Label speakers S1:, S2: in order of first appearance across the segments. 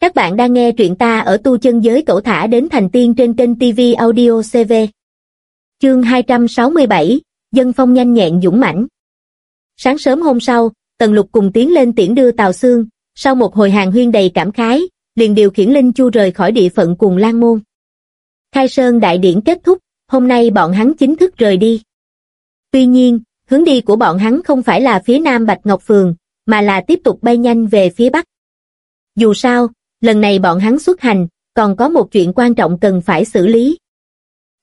S1: Các bạn đang nghe truyện ta ở tu chân giới cổ thả đến thành tiên trên kênh TV Audio CV. Chương 267, Dân phong nhanh nhẹn dũng mãnh. Sáng sớm hôm sau, Tần Lục cùng tiến lên tiễn đưa Tào Sương, sau một hồi hàng huyên đầy cảm khái, liền điều khiển Linh Chu rời khỏi địa phận cùng Lan Môn. Khai Sơn đại điển kết thúc, hôm nay bọn hắn chính thức rời đi. Tuy nhiên, hướng đi của bọn hắn không phải là phía nam Bạch Ngọc Phường, mà là tiếp tục bay nhanh về phía bắc. Dù sao, lần này bọn hắn xuất hành, còn có một chuyện quan trọng cần phải xử lý.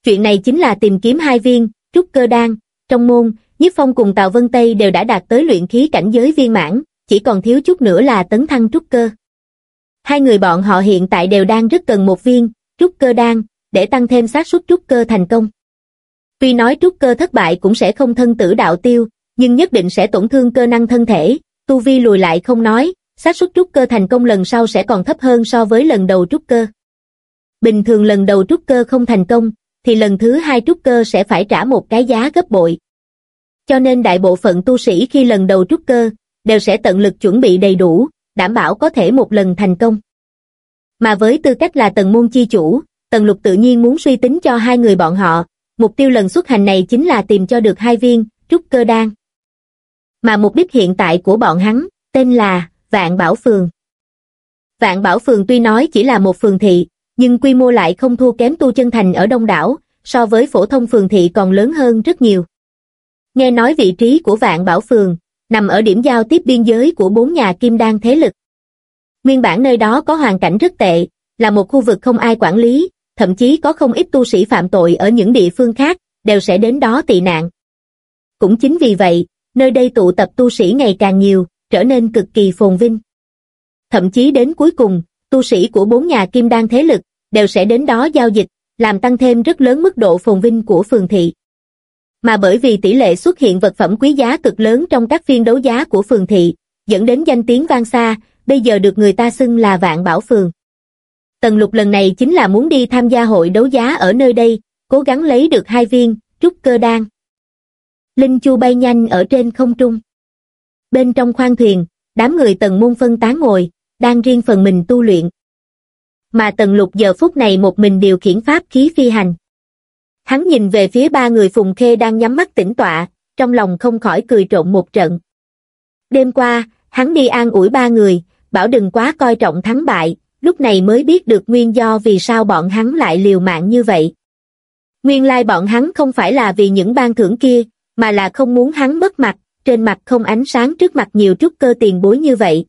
S1: Chuyện này chính là tìm kiếm hai viên, trúc cơ đan, trong môn, Nhiếp Phong cùng Tào Vân Tây đều đã đạt tới luyện khí cảnh giới viên mãn, chỉ còn thiếu chút nữa là tấn thăng trúc cơ. Hai người bọn họ hiện tại đều đang rất cần một viên, trúc cơ đan, để tăng thêm xác suất trúc cơ thành công. Tuy nói trúc cơ thất bại cũng sẽ không thân tử đạo tiêu, nhưng nhất định sẽ tổn thương cơ năng thân thể, tu vi lùi lại không nói, xác suất trúc cơ thành công lần sau sẽ còn thấp hơn so với lần đầu trúc cơ. Bình thường lần đầu trúc cơ không thành công, thì lần thứ hai trúc cơ sẽ phải trả một cái giá gấp bội. Cho nên đại bộ phận tu sĩ khi lần đầu trúc cơ, đều sẽ tận lực chuẩn bị đầy đủ, đảm bảo có thể một lần thành công. Mà với tư cách là tần môn chi chủ, tần lục tự nhiên muốn suy tính cho hai người bọn họ, mục tiêu lần xuất hành này chính là tìm cho được hai viên, trúc cơ đan. Mà mục đích hiện tại của bọn hắn, tên là Vạn Bảo Phường. Vạn Bảo Phường tuy nói chỉ là một phường thị, nhưng quy mô lại không thua kém tu chân thành ở đông đảo, so với phổ thông phường thị còn lớn hơn rất nhiều. Nghe nói vị trí của Vạn Bảo Phường, nằm ở điểm giao tiếp biên giới của bốn nhà kim đan thế lực. Nguyên bản nơi đó có hoàn cảnh rất tệ, là một khu vực không ai quản lý, thậm chí có không ít tu sĩ phạm tội ở những địa phương khác, đều sẽ đến đó tị nạn. Cũng chính vì vậy, nơi đây tụ tập tu sĩ ngày càng nhiều, trở nên cực kỳ phồn vinh. Thậm chí đến cuối cùng, tu sĩ của bốn nhà kim đan thế lực, đều sẽ đến đó giao dịch, làm tăng thêm rất lớn mức độ phồn vinh của phường thị. Mà bởi vì tỷ lệ xuất hiện vật phẩm quý giá cực lớn trong các phiên đấu giá của phường thị, dẫn đến danh tiếng vang xa, bây giờ được người ta xưng là vạn bảo phường. Tần lục lần này chính là muốn đi tham gia hội đấu giá ở nơi đây, cố gắng lấy được hai viên, trúc cơ đan. Linh Chu bay nhanh ở trên không trung. Bên trong khoang thuyền, đám người tần môn phân tán ngồi, đang riêng phần mình tu luyện. Mà tần lục giờ phút này một mình điều khiển pháp khí phi hành. Hắn nhìn về phía ba người phùng khê đang nhắm mắt tĩnh tọa, trong lòng không khỏi cười trộn một trận. Đêm qua, hắn đi an ủi ba người, bảo đừng quá coi trọng thắng bại, lúc này mới biết được nguyên do vì sao bọn hắn lại liều mạng như vậy. Nguyên lai bọn hắn không phải là vì những ban thưởng kia, mà là không muốn hắn mất mặt, trên mặt không ánh sáng trước mặt nhiều trúc cơ tiền bối như vậy.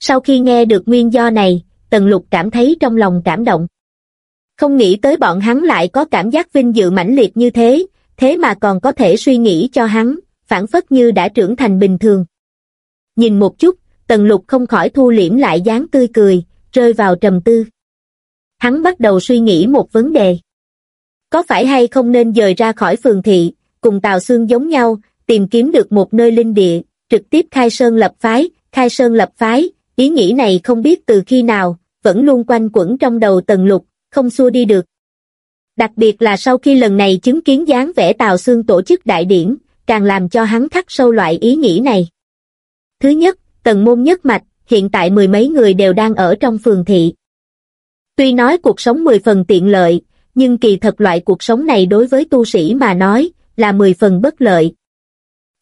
S1: Sau khi nghe được nguyên do này, Tần Lục cảm thấy trong lòng cảm động. Không nghĩ tới bọn hắn lại có cảm giác vinh dự mãnh liệt như thế, thế mà còn có thể suy nghĩ cho hắn, phản phất như đã trưởng thành bình thường. Nhìn một chút, Tần Lục không khỏi thu liễm lại dáng tươi cười, rơi vào trầm tư. Hắn bắt đầu suy nghĩ một vấn đề. Có phải hay không nên dời ra khỏi phường thị, cùng Tào Xương giống nhau, tìm kiếm được một nơi linh địa, trực tiếp khai sơn lập phái, khai sơn lập phái, ý nghĩ này không biết từ khi nào, vẫn luôn quanh quẩn trong đầu tần lục, không xua đi được. Đặc biệt là sau khi lần này chứng kiến dáng vẻ Tào Xương tổ chức đại điển, càng làm cho hắn khắc sâu loại ý nghĩ này. Thứ nhất, tần môn nhất mạch, hiện tại mười mấy người đều đang ở trong phường thị. Tuy nói cuộc sống mười phần tiện lợi, nhưng kỳ thật loại cuộc sống này đối với tu sĩ mà nói, là mười phần bất lợi.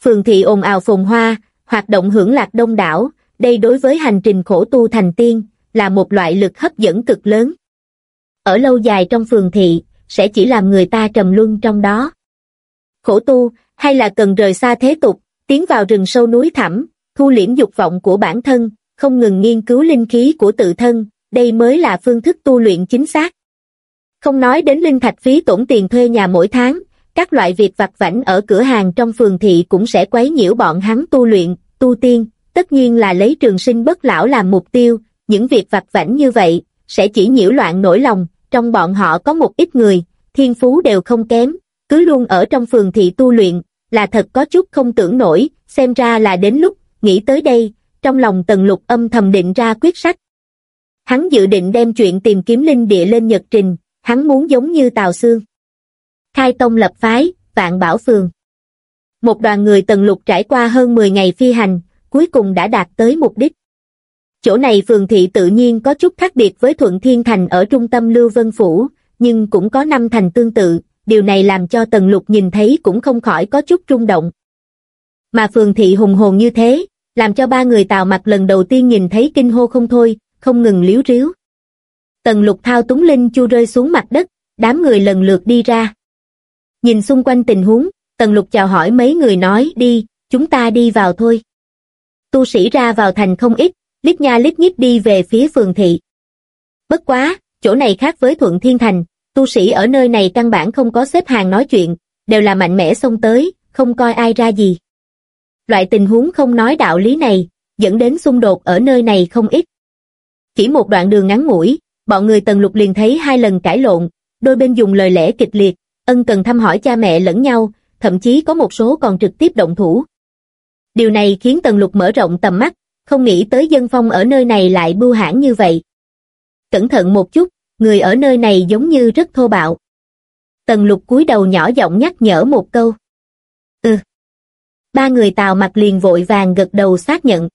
S1: Phường thị ồn ào phồn hoa, hoạt động hưởng lạc đông đảo, đây đối với hành trình khổ tu thành tiên, là một loại lực hấp dẫn cực lớn. Ở lâu dài trong phường thị, sẽ chỉ làm người ta trầm luân trong đó. Khổ tu, hay là cần rời xa thế tục, tiến vào rừng sâu núi thẳm, thu liễm dục vọng của bản thân, không ngừng nghiên cứu linh khí của tự thân, đây mới là phương thức tu luyện chính xác. Không nói đến linh thạch phí tổn tiền thuê nhà mỗi tháng, các loại việc vặt vảnh ở cửa hàng trong phường thị cũng sẽ quấy nhiễu bọn hắn tu luyện, tu tiên, tất nhiên là lấy trường sinh bất lão làm mục tiêu, những việc vặt vảnh như vậy, sẽ chỉ nhiễu loạn nỗi lòng, trong bọn họ có một ít người, thiên phú đều không kém, cứ luôn ở trong phường thị tu luyện, là thật có chút không tưởng nổi, xem ra là đến lúc, nghĩ tới đây, trong lòng tần lục âm thầm định ra quyết sách. Hắn dự định đem chuyện tìm kiếm linh địa lên nhật trình, hắn muốn giống như Tào Sương khai tông lập phái, vạn bảo phường. Một đoàn người tần lục trải qua hơn 10 ngày phi hành, cuối cùng đã đạt tới mục đích. Chỗ này phường thị tự nhiên có chút khác biệt với Thuận Thiên Thành ở trung tâm Lưu Vân Phủ, nhưng cũng có năm thành tương tự, điều này làm cho Tần Lục nhìn thấy cũng không khỏi có chút rung động. Mà phường thị hùng hồn như thế, làm cho ba người tào mặt lần đầu tiên nhìn thấy kinh hô không thôi, không ngừng liếu riếu. Tần Lục thao túng linh chu rơi xuống mặt đất, đám người lần lượt đi ra. Nhìn xung quanh tình huống, Tần Lục chào hỏi mấy người nói đi, chúng ta đi vào thôi. Tu sĩ ra vào thành không ít, lít nha lít nhít đi về phía phường thị. Bất quá, chỗ này khác với Thuận Thiên Thành, tu sĩ ở nơi này căn bản không có xếp hàng nói chuyện, đều là mạnh mẽ xông tới, không coi ai ra gì. Loại tình huống không nói đạo lý này, dẫn đến xung đột ở nơi này không ít. Chỉ một đoạn đường ngắn ngủi, bọn người Tần Lục liền thấy hai lần cãi lộn, đôi bên dùng lời lẽ kịch liệt, ân cần thăm hỏi cha mẹ lẫn nhau, thậm chí có một số còn trực tiếp động thủ. Điều này khiến Tần Lục mở rộng tầm mắt, không nghĩ tới dân phong ở nơi này lại bưu hãn như vậy. Cẩn thận một chút, người ở nơi này giống như rất thô bạo. Tần Lục cúi đầu nhỏ giọng nhắc nhở một câu. Ừ. Ba người tào mặt liền vội vàng gật đầu xác nhận.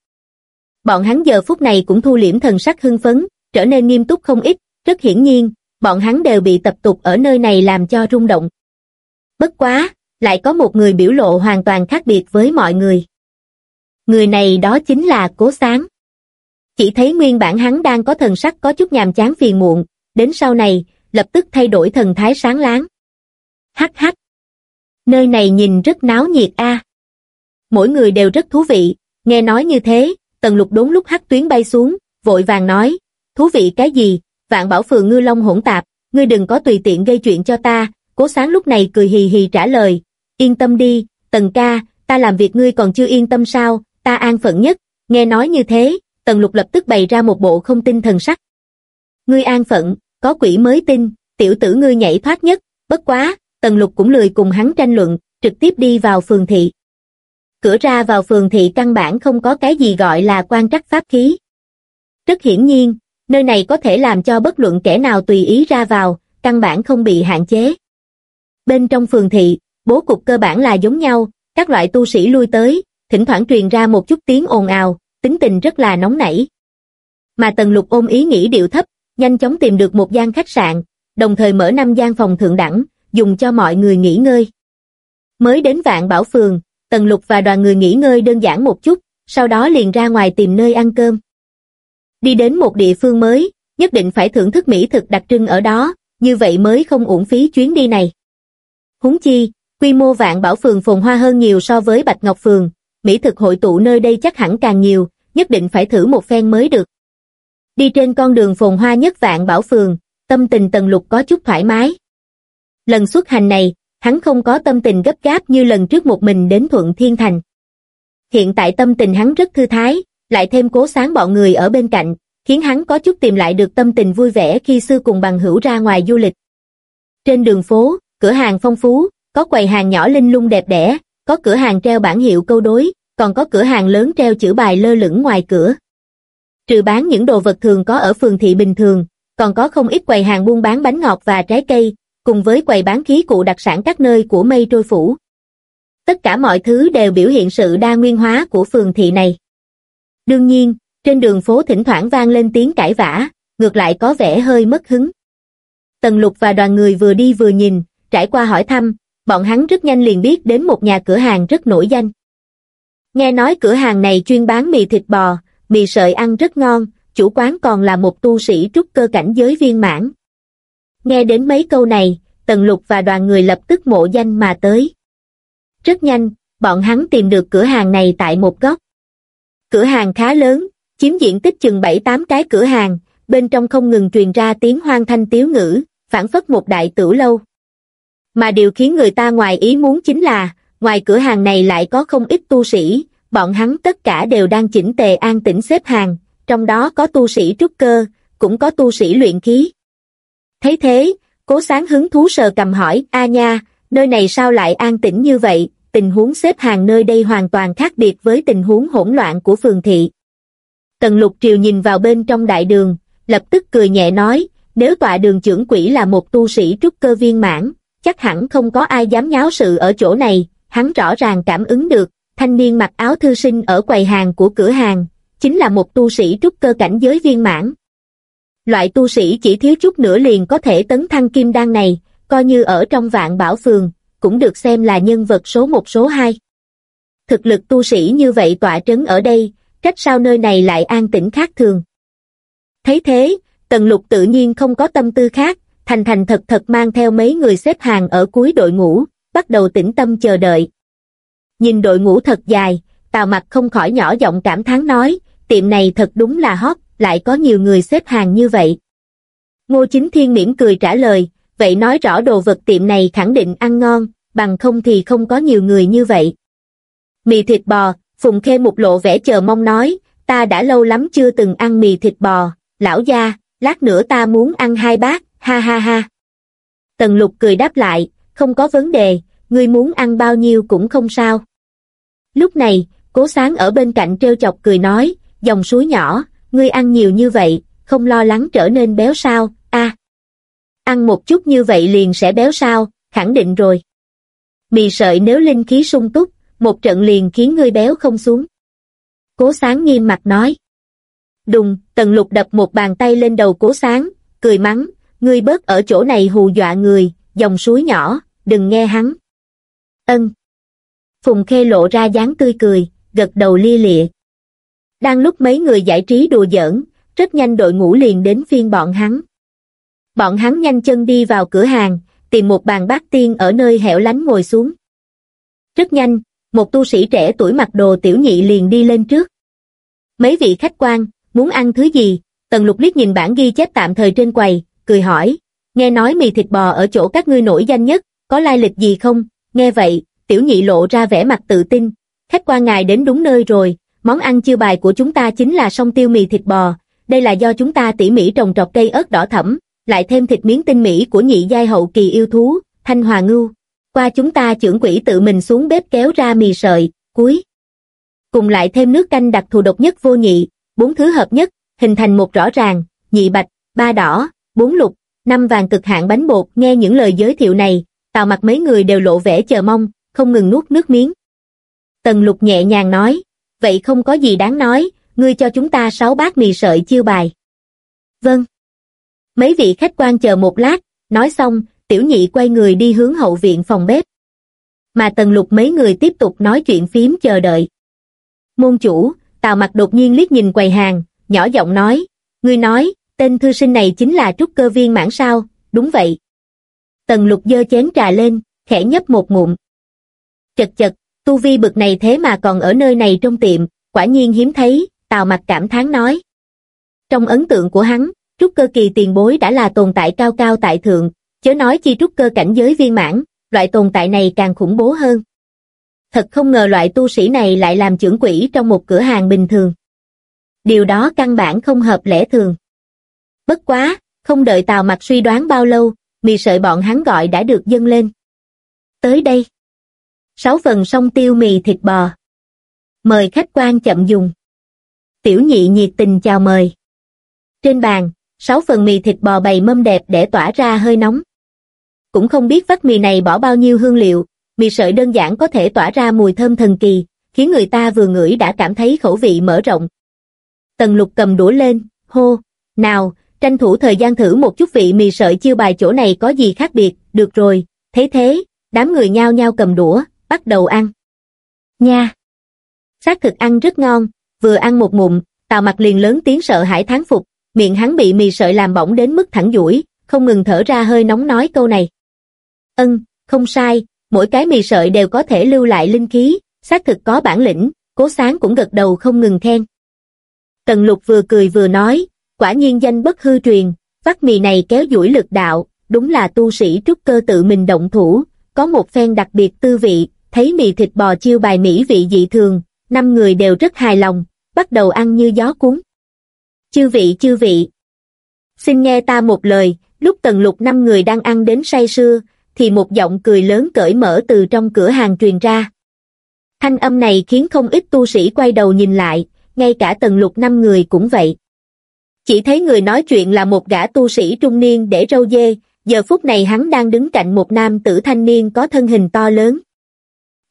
S1: Bọn hắn giờ phút này cũng thu liễm thần sắc hưng phấn, trở nên nghiêm túc không ít, rất hiển nhiên, bọn hắn đều bị tập tục ở nơi này làm cho rung động. Bất quá, lại có một người biểu lộ hoàn toàn khác biệt với mọi người. Người này đó chính là Cố Sáng. Chỉ thấy nguyên bản hắn đang có thần sắc có chút nhàm chán phiền muộn, đến sau này, lập tức thay đổi thần thái sáng láng. Hắc hắc. Nơi này nhìn rất náo nhiệt a. Mỗi người đều rất thú vị, nghe nói như thế, tần lục đốn lúc hắc tuyến bay xuống, vội vàng nói, thú vị cái gì, vạn bảo phường ngư long hỗn tạp, ngươi đừng có tùy tiện gây chuyện cho ta, cố sáng lúc này cười hì hì trả lời, yên tâm đi, tần ca, ta làm việc ngươi còn chưa yên tâm sao, ta an phận nhất, nghe nói như thế, tần lục lập tức bày ra một bộ không tin thần sắc. Ngươi an phận, có quỷ mới tin, tiểu tử ngươi nhảy thoát nhất, bất quá, tần lục cũng lười cùng hắn tranh luận, trực tiếp đi vào phường thị. Cửa ra vào phường thị căn bản không có cái gì gọi là quan trắc pháp khí. Rất hiển nhiên, nơi này có thể làm cho bất luận kẻ nào tùy ý ra vào, căn bản không bị hạn chế. Bên trong phường thị, bố cục cơ bản là giống nhau, các loại tu sĩ lui tới, thỉnh thoảng truyền ra một chút tiếng ồn ào, tính tình rất là nóng nảy. Mà Tần Lục ôm ý nghĩ điệu thấp, nhanh chóng tìm được một gian khách sạn, đồng thời mở năm gian phòng thượng đẳng, dùng cho mọi người nghỉ ngơi. Mới đến vạn bảo phường, Tần Lục và đoàn người nghỉ ngơi đơn giản một chút, sau đó liền ra ngoài tìm nơi ăn cơm. Đi đến một địa phương mới, nhất định phải thưởng thức mỹ thực đặc trưng ở đó, như vậy mới không uổng phí chuyến đi này. Húng chi, quy mô vạn bảo phường phồn hoa hơn nhiều so với Bạch Ngọc phường, mỹ thực hội tụ nơi đây chắc hẳn càng nhiều, nhất định phải thử một phen mới được. Đi trên con đường phồn hoa nhất vạn bảo phường, tâm tình tần lục có chút thoải mái. Lần xuất hành này, hắn không có tâm tình gấp gáp như lần trước một mình đến Thuận Thiên Thành. Hiện tại tâm tình hắn rất thư thái, lại thêm cố sáng bọn người ở bên cạnh, khiến hắn có chút tìm lại được tâm tình vui vẻ khi xưa cùng bằng hữu ra ngoài du lịch. Trên đường phố, cửa hàng phong phú, có quầy hàng nhỏ linh lung đẹp đẽ, có cửa hàng treo bản hiệu câu đối, còn có cửa hàng lớn treo chữ bài lơ lửng ngoài cửa. Trừ bán những đồ vật thường có ở phường thị bình thường, còn có không ít quầy hàng buôn bán bánh ngọt và trái cây, cùng với quầy bán khí cụ đặc sản các nơi của mây trôi phủ. Tất cả mọi thứ đều biểu hiện sự đa nguyên hóa của phường thị này. Đương nhiên, trên đường phố thỉnh thoảng vang lên tiếng cãi vã, ngược lại có vẻ hơi mất hứng. Tần Lục và đoàn người vừa đi vừa nhìn, trải qua hỏi thăm, bọn hắn rất nhanh liền biết đến một nhà cửa hàng rất nổi danh. Nghe nói cửa hàng này chuyên bán mì thịt bò, mì sợi ăn rất ngon, chủ quán còn là một tu sĩ trúc cơ cảnh giới viên mãn. Nghe đến mấy câu này, Tần Lục và đoàn người lập tức mộ danh mà tới. Rất nhanh, bọn hắn tìm được cửa hàng này tại một góc. Cửa hàng khá lớn, chiếm diện tích chừng 7-8 cái cửa hàng, bên trong không ngừng truyền ra tiếng hoang thanh tiếu ngữ, phản phất một đại tử lâu. Mà điều khiến người ta ngoài ý muốn chính là, ngoài cửa hàng này lại có không ít tu sĩ, bọn hắn tất cả đều đang chỉnh tề an tĩnh xếp hàng, trong đó có tu sĩ trúc cơ, cũng có tu sĩ luyện khí. Thấy thế, cố sáng hứng thú sờ cầm hỏi, a nha, nơi này sao lại an tĩnh như vậy, tình huống xếp hàng nơi đây hoàn toàn khác biệt với tình huống hỗn loạn của phường thị. Tần lục triều nhìn vào bên trong đại đường, lập tức cười nhẹ nói, nếu tọa đường trưởng quỷ là một tu sĩ trúc cơ viên mãn, chắc hẳn không có ai dám nháo sự ở chỗ này, hắn rõ ràng cảm ứng được, thanh niên mặc áo thư sinh ở quầy hàng của cửa hàng, chính là một tu sĩ trúc cơ cảnh giới viên mãn. Loại tu sĩ chỉ thiếu chút nữa liền có thể tấn thăng kim đan này, coi như ở trong vạn bảo phường, cũng được xem là nhân vật số một số hai. Thực lực tu sĩ như vậy tọa trấn ở đây, trách sao nơi này lại an tĩnh khác thường. Thấy thế, Tần Lục tự nhiên không có tâm tư khác, thành thành thật thật mang theo mấy người xếp hàng ở cuối đội ngũ, bắt đầu tĩnh tâm chờ đợi. Nhìn đội ngũ thật dài, Tào Mặc không khỏi nhỏ giọng cảm thán nói, tiệm này thật đúng là hot, lại có nhiều người xếp hàng như vậy. Ngô Chính Thiên mỉm cười trả lời, vậy nói rõ đồ vật tiệm này khẳng định ăn ngon, bằng không thì không có nhiều người như vậy. Mì thịt bò, Phùng Khê một lộ vẻ chờ mong nói, ta đã lâu lắm chưa từng ăn mì thịt bò, lão gia, lát nữa ta muốn ăn hai bát, ha ha ha. Tần lục cười đáp lại, không có vấn đề, ngươi muốn ăn bao nhiêu cũng không sao. Lúc này, cố sáng ở bên cạnh treo chọc cười nói, dòng suối nhỏ, ngươi ăn nhiều như vậy, không lo lắng trở nên béo sao, a Ăn một chút như vậy liền sẽ béo sao, khẳng định rồi. Mì sợi nếu linh khí sung túc, một trận liền khiến ngươi béo không xuống. Cố sáng nghiêm mặt nói. Đùng, tần lục đập một bàn tay lên đầu cố sáng, cười mắng, ngươi bớt ở chỗ này hù dọa người, dòng suối nhỏ, đừng nghe hắn. Ân. Phùng Khê lộ ra dáng tươi cười, gật đầu lia lịa. Đang lúc mấy người giải trí đùa giỡn, rất nhanh đội ngũ liền đến phiên bọn hắn. Bọn hắn nhanh chân đi vào cửa hàng, tìm một bàn bát tiên ở nơi hẻo lánh ngồi xuống. Rất nhanh, một tu sĩ trẻ tuổi mặc đồ tiểu nhị liền đi lên trước. Mấy vị khách quan, muốn ăn thứ gì? Tần lục liếc nhìn bản ghi chép tạm thời trên quầy, cười hỏi, nghe nói mì thịt bò ở chỗ các ngươi nổi danh nhất, có lai lịch gì không? Nghe vậy, tiểu nhị lộ ra vẻ mặt tự tin, khách quan ngài đến đúng nơi rồi, món ăn chiêu bài của chúng ta chính là sông tiêu mì thịt bò, đây là do chúng ta tỉ mỉ trồng trọt cây ớt đỏ thẫm, lại thêm thịt miếng tinh mỹ của nhị giai hậu kỳ yêu thú, thanh hòa ngưu. Qua chúng ta trưởng quỷ tự mình xuống bếp kéo ra mì sợi, cuối. Cùng lại thêm nước canh đặc thù độc nhất vô nhị, bốn thứ hợp nhất, hình thành một rõ ràng, nhị bạch, ba đỏ, bốn lục, năm vàng cực hạn bánh bột. Nghe những lời giới thiệu này, tào mặt mấy người đều lộ vẻ chờ mong, không ngừng nuốt nước miếng. Tần lục nhẹ nhàng nói, vậy không có gì đáng nói, ngươi cho chúng ta sáu bát mì sợi chiêu bài. Vâng. Mấy vị khách quan chờ một lát, nói xong, tiểu nhị quay người đi hướng hậu viện phòng bếp. Mà tần lục mấy người tiếp tục nói chuyện phím chờ đợi. Môn chủ, tào mặt đột nhiên liếc nhìn quầy hàng, nhỏ giọng nói, ngươi nói, tên thư sinh này chính là trúc cơ viên mãn sao, đúng vậy. Tần lục dơ chén trà lên, khẽ nhấp một ngụm. Chật chật, tu vi bực này thế mà còn ở nơi này trong tiệm, quả nhiên hiếm thấy, tào mặt cảm thán nói. Trong ấn tượng của hắn, trúc cơ kỳ tiền bối đã là tồn tại cao cao tại thượng, chớ nói chi trúc cơ cảnh giới viên mãn, loại tồn tại này càng khủng bố hơn. Thật không ngờ loại tu sĩ này lại làm trưởng quỹ trong một cửa hàng bình thường. Điều đó căn bản không hợp lẽ thường. Bất quá, không đợi Tào Mặt suy đoán bao lâu, mì sợi bọn hắn gọi đã được dâng lên. Tới đây. Sáu phần sông tiêu mì thịt bò. Mời khách quan chậm dùng. Tiểu nhị nhiệt tình chào mời. Trên bàn, sáu phần mì thịt bò bày mâm đẹp để tỏa ra hơi nóng. Cũng không biết vắt mì này bỏ bao nhiêu hương liệu, mì sợi đơn giản có thể tỏa ra mùi thơm thần kỳ, khiến người ta vừa ngửi đã cảm thấy khẩu vị mở rộng. Tần lục cầm đũa lên, hô, nào, tranh thủ thời gian thử một chút vị mì sợi chiêu bài chỗ này có gì khác biệt, được rồi, thế thế, đám người nhao nhao cầm đũa, bắt đầu ăn. Nha! Xác thực ăn rất ngon, vừa ăn một mụn, tào mặt liền lớn tiếng sợ hãi thán phục, miệng hắn bị mì sợi làm bỏng đến mức thẳng duỗi, không ngừng thở ra hơi nóng nói câu này. Ân, không sai, mỗi cái mì sợi đều có thể lưu lại linh khí, xác thực có bản lĩnh, cố sáng cũng gật đầu không ngừng khen. Tần lục vừa cười vừa nói, quả nhiên danh bất hư truyền, vắt mì này kéo duỗi lực đạo, đúng là tu sĩ trúc cơ tự mình động thủ, có một phen đặc biệt tư vị, thấy mì thịt bò chiêu bài mỹ vị dị thường, năm người đều rất hài lòng, bắt đầu ăn như gió cuốn. Chư vị chư vị, xin nghe ta một lời, lúc tần lục năm người đang ăn đến say sưa, thì một giọng cười lớn cởi mở từ trong cửa hàng truyền ra. Thanh âm này khiến không ít tu sĩ quay đầu nhìn lại, ngay cả tần lục năm người cũng vậy. Chỉ thấy người nói chuyện là một gã tu sĩ trung niên để râu dê, giờ phút này hắn đang đứng cạnh một nam tử thanh niên có thân hình to lớn.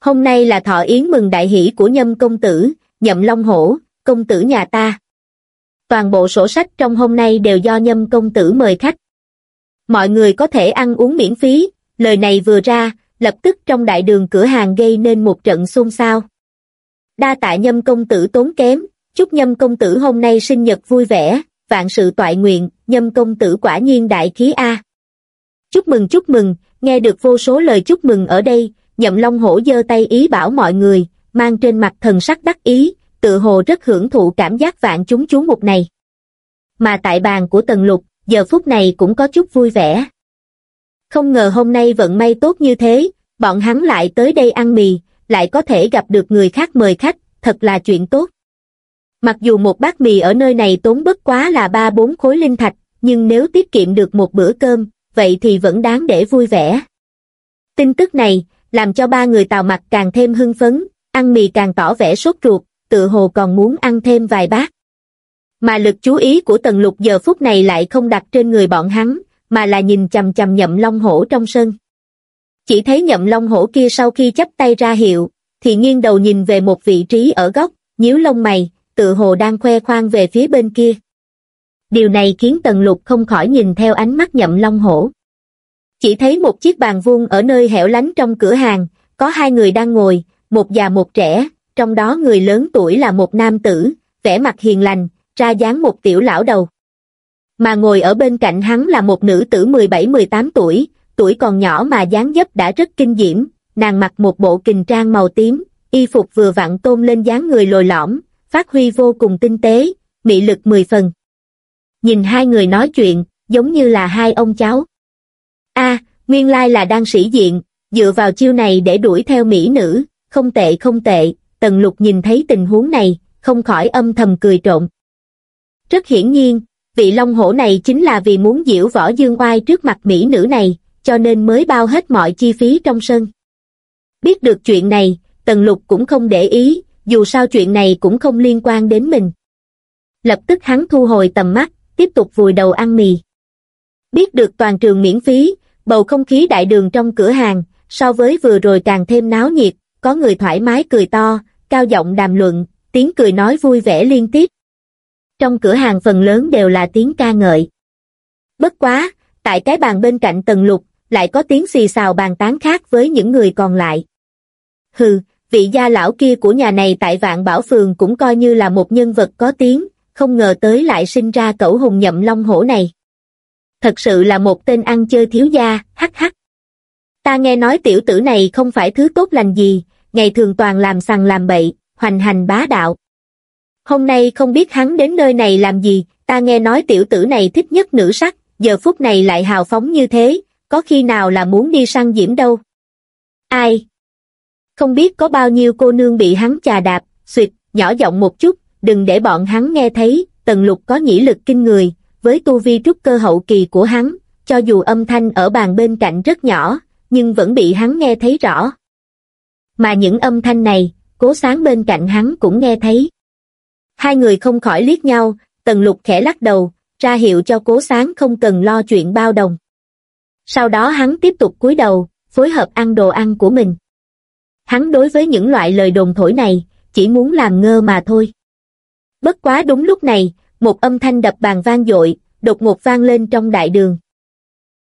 S1: Hôm nay là thọ yến mừng đại hỷ của nhâm công tử, nhậm long hổ, công tử nhà ta. Toàn bộ sổ sách trong hôm nay đều do nhâm công tử mời khách. Mọi người có thể ăn uống miễn phí, lời này vừa ra, lập tức trong đại đường cửa hàng gây nên một trận xôn xao. Đa tạ nhâm công tử tốn kém, chúc nhâm công tử hôm nay sinh nhật vui vẻ, vạn sự toại nguyện, nhâm công tử quả nhiên đại khí A. Chúc mừng chúc mừng, nghe được vô số lời chúc mừng ở đây, nhậm long hổ giơ tay ý bảo mọi người, mang trên mặt thần sắc đắc ý, tự hồ rất hưởng thụ cảm giác vạn chúng chú mục này. Mà tại bàn của Tần Lục, giờ phút này cũng có chút vui vẻ. Không ngờ hôm nay vận may tốt như thế, bọn hắn lại tới đây ăn mì, lại có thể gặp được người khác mời khách, thật là chuyện tốt. Mặc dù một bát mì ở nơi này tốn bất quá là ba bốn khối linh thạch, nhưng nếu tiết kiệm được một bữa cơm, vậy thì vẫn đáng để vui vẻ. Tin tức này, làm cho ba người tào mặt càng thêm hưng phấn, ăn mì càng tỏ vẻ sốt ruột, tự hồ còn muốn ăn thêm vài bát. Mà lực chú ý của tần lục giờ phút này lại không đặt trên người bọn hắn, mà là nhìn chầm chầm nhậm long hổ trong sân. Chỉ thấy nhậm long hổ kia sau khi chấp tay ra hiệu, thì nghiêng đầu nhìn về một vị trí ở góc, nhíu lông mày, tự hồ đang khoe khoang về phía bên kia. Điều này khiến tần lục không khỏi nhìn theo ánh mắt nhậm long hổ. Chỉ thấy một chiếc bàn vuông ở nơi hẻo lánh trong cửa hàng, có hai người đang ngồi, một già một trẻ, trong đó người lớn tuổi là một nam tử, vẻ mặt hiền lành, ra dáng một tiểu lão đầu. Mà ngồi ở bên cạnh hắn là một nữ tử 17-18 tuổi, tuổi còn nhỏ mà dáng dấp đã rất kinh diễm, nàng mặc một bộ kình trang màu tím, y phục vừa vặn tôn lên dáng người lồi lõm, phát huy vô cùng tinh tế, mị lực mười phần. Nhìn hai người nói chuyện, giống như là hai ông cháu. a nguyên lai là đang sĩ diện, dựa vào chiêu này để đuổi theo mỹ nữ, không tệ không tệ, tần lục nhìn thấy tình huống này, không khỏi âm thầm cười trộn. Rất hiển nhiên, vị long hổ này chính là vì muốn diễu võ dương oai trước mặt mỹ nữ này, cho nên mới bao hết mọi chi phí trong sân. Biết được chuyện này, Tần Lục cũng không để ý, dù sao chuyện này cũng không liên quan đến mình. Lập tức hắn thu hồi tầm mắt, tiếp tục vùi đầu ăn mì. Biết được toàn trường miễn phí, bầu không khí đại đường trong cửa hàng, so với vừa rồi càng thêm náo nhiệt, có người thoải mái cười to, cao giọng đàm luận, tiếng cười nói vui vẻ liên tiếp. Trong cửa hàng phần lớn đều là tiếng ca ngợi. Bất quá, tại cái bàn bên cạnh tầng lục, lại có tiếng xì xào bàn tán khác với những người còn lại. Hừ, vị gia lão kia của nhà này tại vạn bảo phường cũng coi như là một nhân vật có tiếng, không ngờ tới lại sinh ra cẩu hùng nhậm long hổ này. Thật sự là một tên ăn chơi thiếu gia, hắc hắc. Ta nghe nói tiểu tử này không phải thứ tốt lành gì, ngày thường toàn làm sằng làm bậy, hoành hành bá đạo. Hôm nay không biết hắn đến nơi này làm gì, ta nghe nói tiểu tử này thích nhất nữ sắc, giờ phút này lại hào phóng như thế, có khi nào là muốn đi săn diễm đâu. Ai? Không biết có bao nhiêu cô nương bị hắn chà đạp, suyệt, nhỏ giọng một chút, đừng để bọn hắn nghe thấy, tần lục có nhĩ lực kinh người, với tu vi trúc cơ hậu kỳ của hắn, cho dù âm thanh ở bàn bên cạnh rất nhỏ, nhưng vẫn bị hắn nghe thấy rõ. Mà những âm thanh này, cố sáng bên cạnh hắn cũng nghe thấy. Hai người không khỏi liếc nhau, tần lục khẽ lắc đầu, ra hiệu cho cố sáng không cần lo chuyện bao đồng. Sau đó hắn tiếp tục cúi đầu, phối hợp ăn đồ ăn của mình. Hắn đối với những loại lời đồn thổi này, chỉ muốn làm ngơ mà thôi. Bất quá đúng lúc này, một âm thanh đập bàn vang dội, đột ngột vang lên trong đại đường.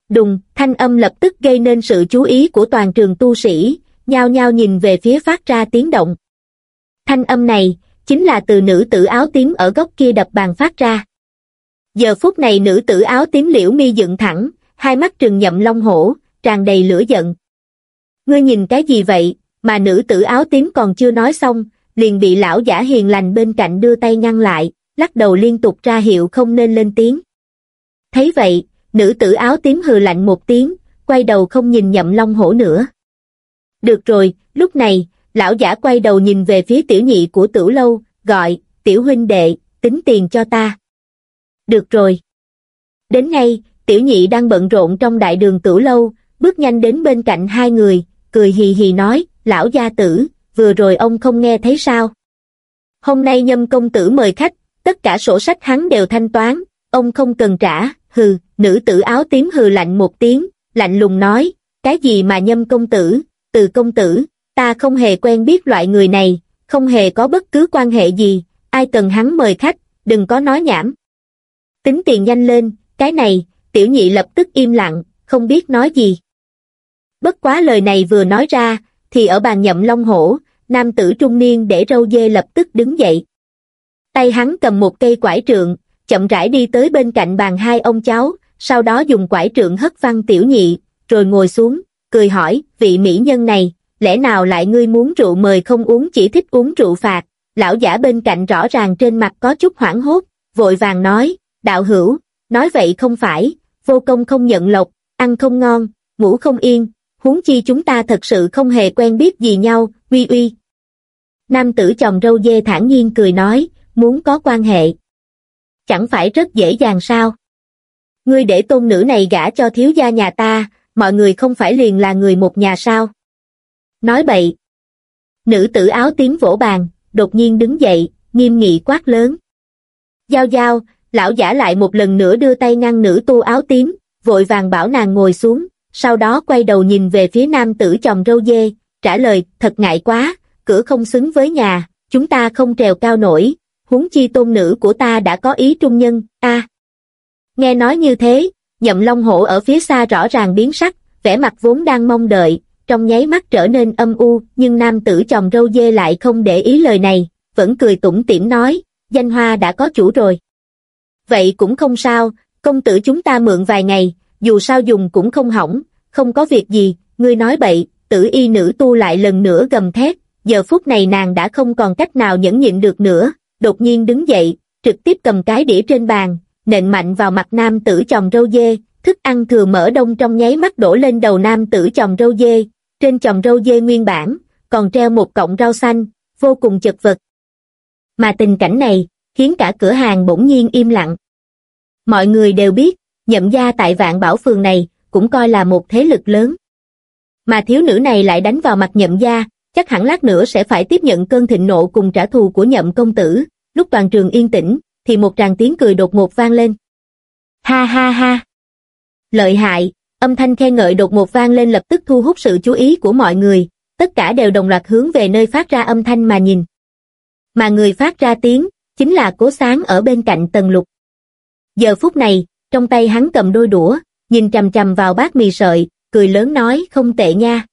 S1: Đùng, thanh âm lập tức gây nên sự chú ý của toàn trường tu sĩ, nhao nhao nhìn về phía phát ra tiếng động. Thanh âm này, chính là từ nữ tử áo tím ở góc kia đập bàn phát ra. Giờ phút này nữ tử áo tím liễu mi dựng thẳng, hai mắt trừng nhậm long hổ, tràn đầy lửa giận. Ngươi nhìn cái gì vậy, mà nữ tử áo tím còn chưa nói xong, liền bị lão giả hiền lành bên cạnh đưa tay ngăn lại, lắc đầu liên tục ra hiệu không nên lên tiếng. Thấy vậy, nữ tử áo tím hừ lạnh một tiếng, quay đầu không nhìn nhậm long hổ nữa. Được rồi, lúc này, lão giả quay đầu nhìn về phía tiểu nhị của tử lâu, gọi, tiểu huynh đệ, tính tiền cho ta. Được rồi. Đến ngay, tiểu nhị đang bận rộn trong đại đường tử lâu, bước nhanh đến bên cạnh hai người, cười hì hì nói, lão gia tử, vừa rồi ông không nghe thấy sao? Hôm nay nhâm công tử mời khách, tất cả sổ sách hắn đều thanh toán, ông không cần trả, hừ, nữ tử áo tím hừ lạnh một tiếng, lạnh lùng nói, cái gì mà nhâm công tử, từ công tử, ta không hề quen biết loại người này, không hề có bất cứ quan hệ gì, ai cần hắn mời khách, đừng có nói nhảm. Tính tiền nhanh lên, cái này, tiểu nhị lập tức im lặng, không biết nói gì. Bất quá lời này vừa nói ra, thì ở bàn nhậm long hổ, nam tử trung niên để râu dê lập tức đứng dậy. Tay hắn cầm một cây quải trượng, chậm rãi đi tới bên cạnh bàn hai ông cháu, sau đó dùng quải trượng hất văng tiểu nhị, rồi ngồi xuống, cười hỏi, vị mỹ nhân này, lẽ nào lại ngươi muốn rượu mời không uống chỉ thích uống rượu phạt, lão giả bên cạnh rõ ràng trên mặt có chút hoảng hốt, vội vàng nói, đạo hữu, nói vậy không phải, vô công không nhận lộc, ăn không ngon, ngủ không yên, huống chi chúng ta thật sự không hề quen biết gì nhau, uy uy. Nam tử chồng râu dê thản nhiên cười nói, muốn có quan hệ. Chẳng phải rất dễ dàng sao? Ngươi để tôn nữ này gả cho thiếu gia nhà ta, mọi người không phải liền là người một nhà sao? Nói bậy. Nữ tử áo tím vỗ bàn, đột nhiên đứng dậy, nghiêm nghị quát lớn. Giao giao, lão giả lại một lần nữa đưa tay ngăn nữ tu áo tím, vội vàng bảo nàng ngồi xuống, sau đó quay đầu nhìn về phía nam tử chồng râu dê, trả lời, thật ngại quá, cửa không xứng với nhà, chúng ta không trèo cao nổi, huống chi tôn nữ của ta đã có ý trung nhân, a Nghe nói như thế, nhậm long hổ ở phía xa rõ ràng biến sắc, vẻ mặt vốn đang mong đợi, trong nháy mắt trở nên âm u, nhưng nam tử chồng râu dê lại không để ý lời này, vẫn cười tủm tỉm nói, danh hoa đã có chủ rồi. Vậy cũng không sao, công tử chúng ta mượn vài ngày, dù sao dùng cũng không hỏng, không có việc gì, ngươi nói bậy, tử y nữ tu lại lần nữa gầm thét, giờ phút này nàng đã không còn cách nào nhẫn nhịn được nữa, đột nhiên đứng dậy, trực tiếp cầm cái đĩa trên bàn, nện mạnh vào mặt nam tử chồng râu dê, thức ăn thừa mỡ đông trong nháy mắt đổ lên đầu nam tử chồng râu dê, trên chồng râu dê nguyên bản, còn treo một cọng rau xanh, vô cùng chật vật. Mà tình cảnh này, khiến cả cửa hàng bỗng nhiên im lặng. Mọi người đều biết, nhậm gia tại vạn bảo phường này, cũng coi là một thế lực lớn. Mà thiếu nữ này lại đánh vào mặt nhậm gia, chắc hẳn lát nữa sẽ phải tiếp nhận cơn thịnh nộ cùng trả thù của nhậm công tử, lúc toàn trường yên tĩnh, thì một tràng tiếng cười đột ngột vang lên. Ha ha ha! Lợi hại, âm thanh khen ngợi đột ngột vang lên lập tức thu hút sự chú ý của mọi người, tất cả đều đồng loạt hướng về nơi phát ra âm thanh mà nhìn. Mà người phát ra tiếng, chính là cố sáng ở bên cạnh tần lục. Giờ phút này, trong tay hắn cầm đôi đũa, nhìn chầm chầm vào bát mì sợi, cười lớn nói không tệ nha.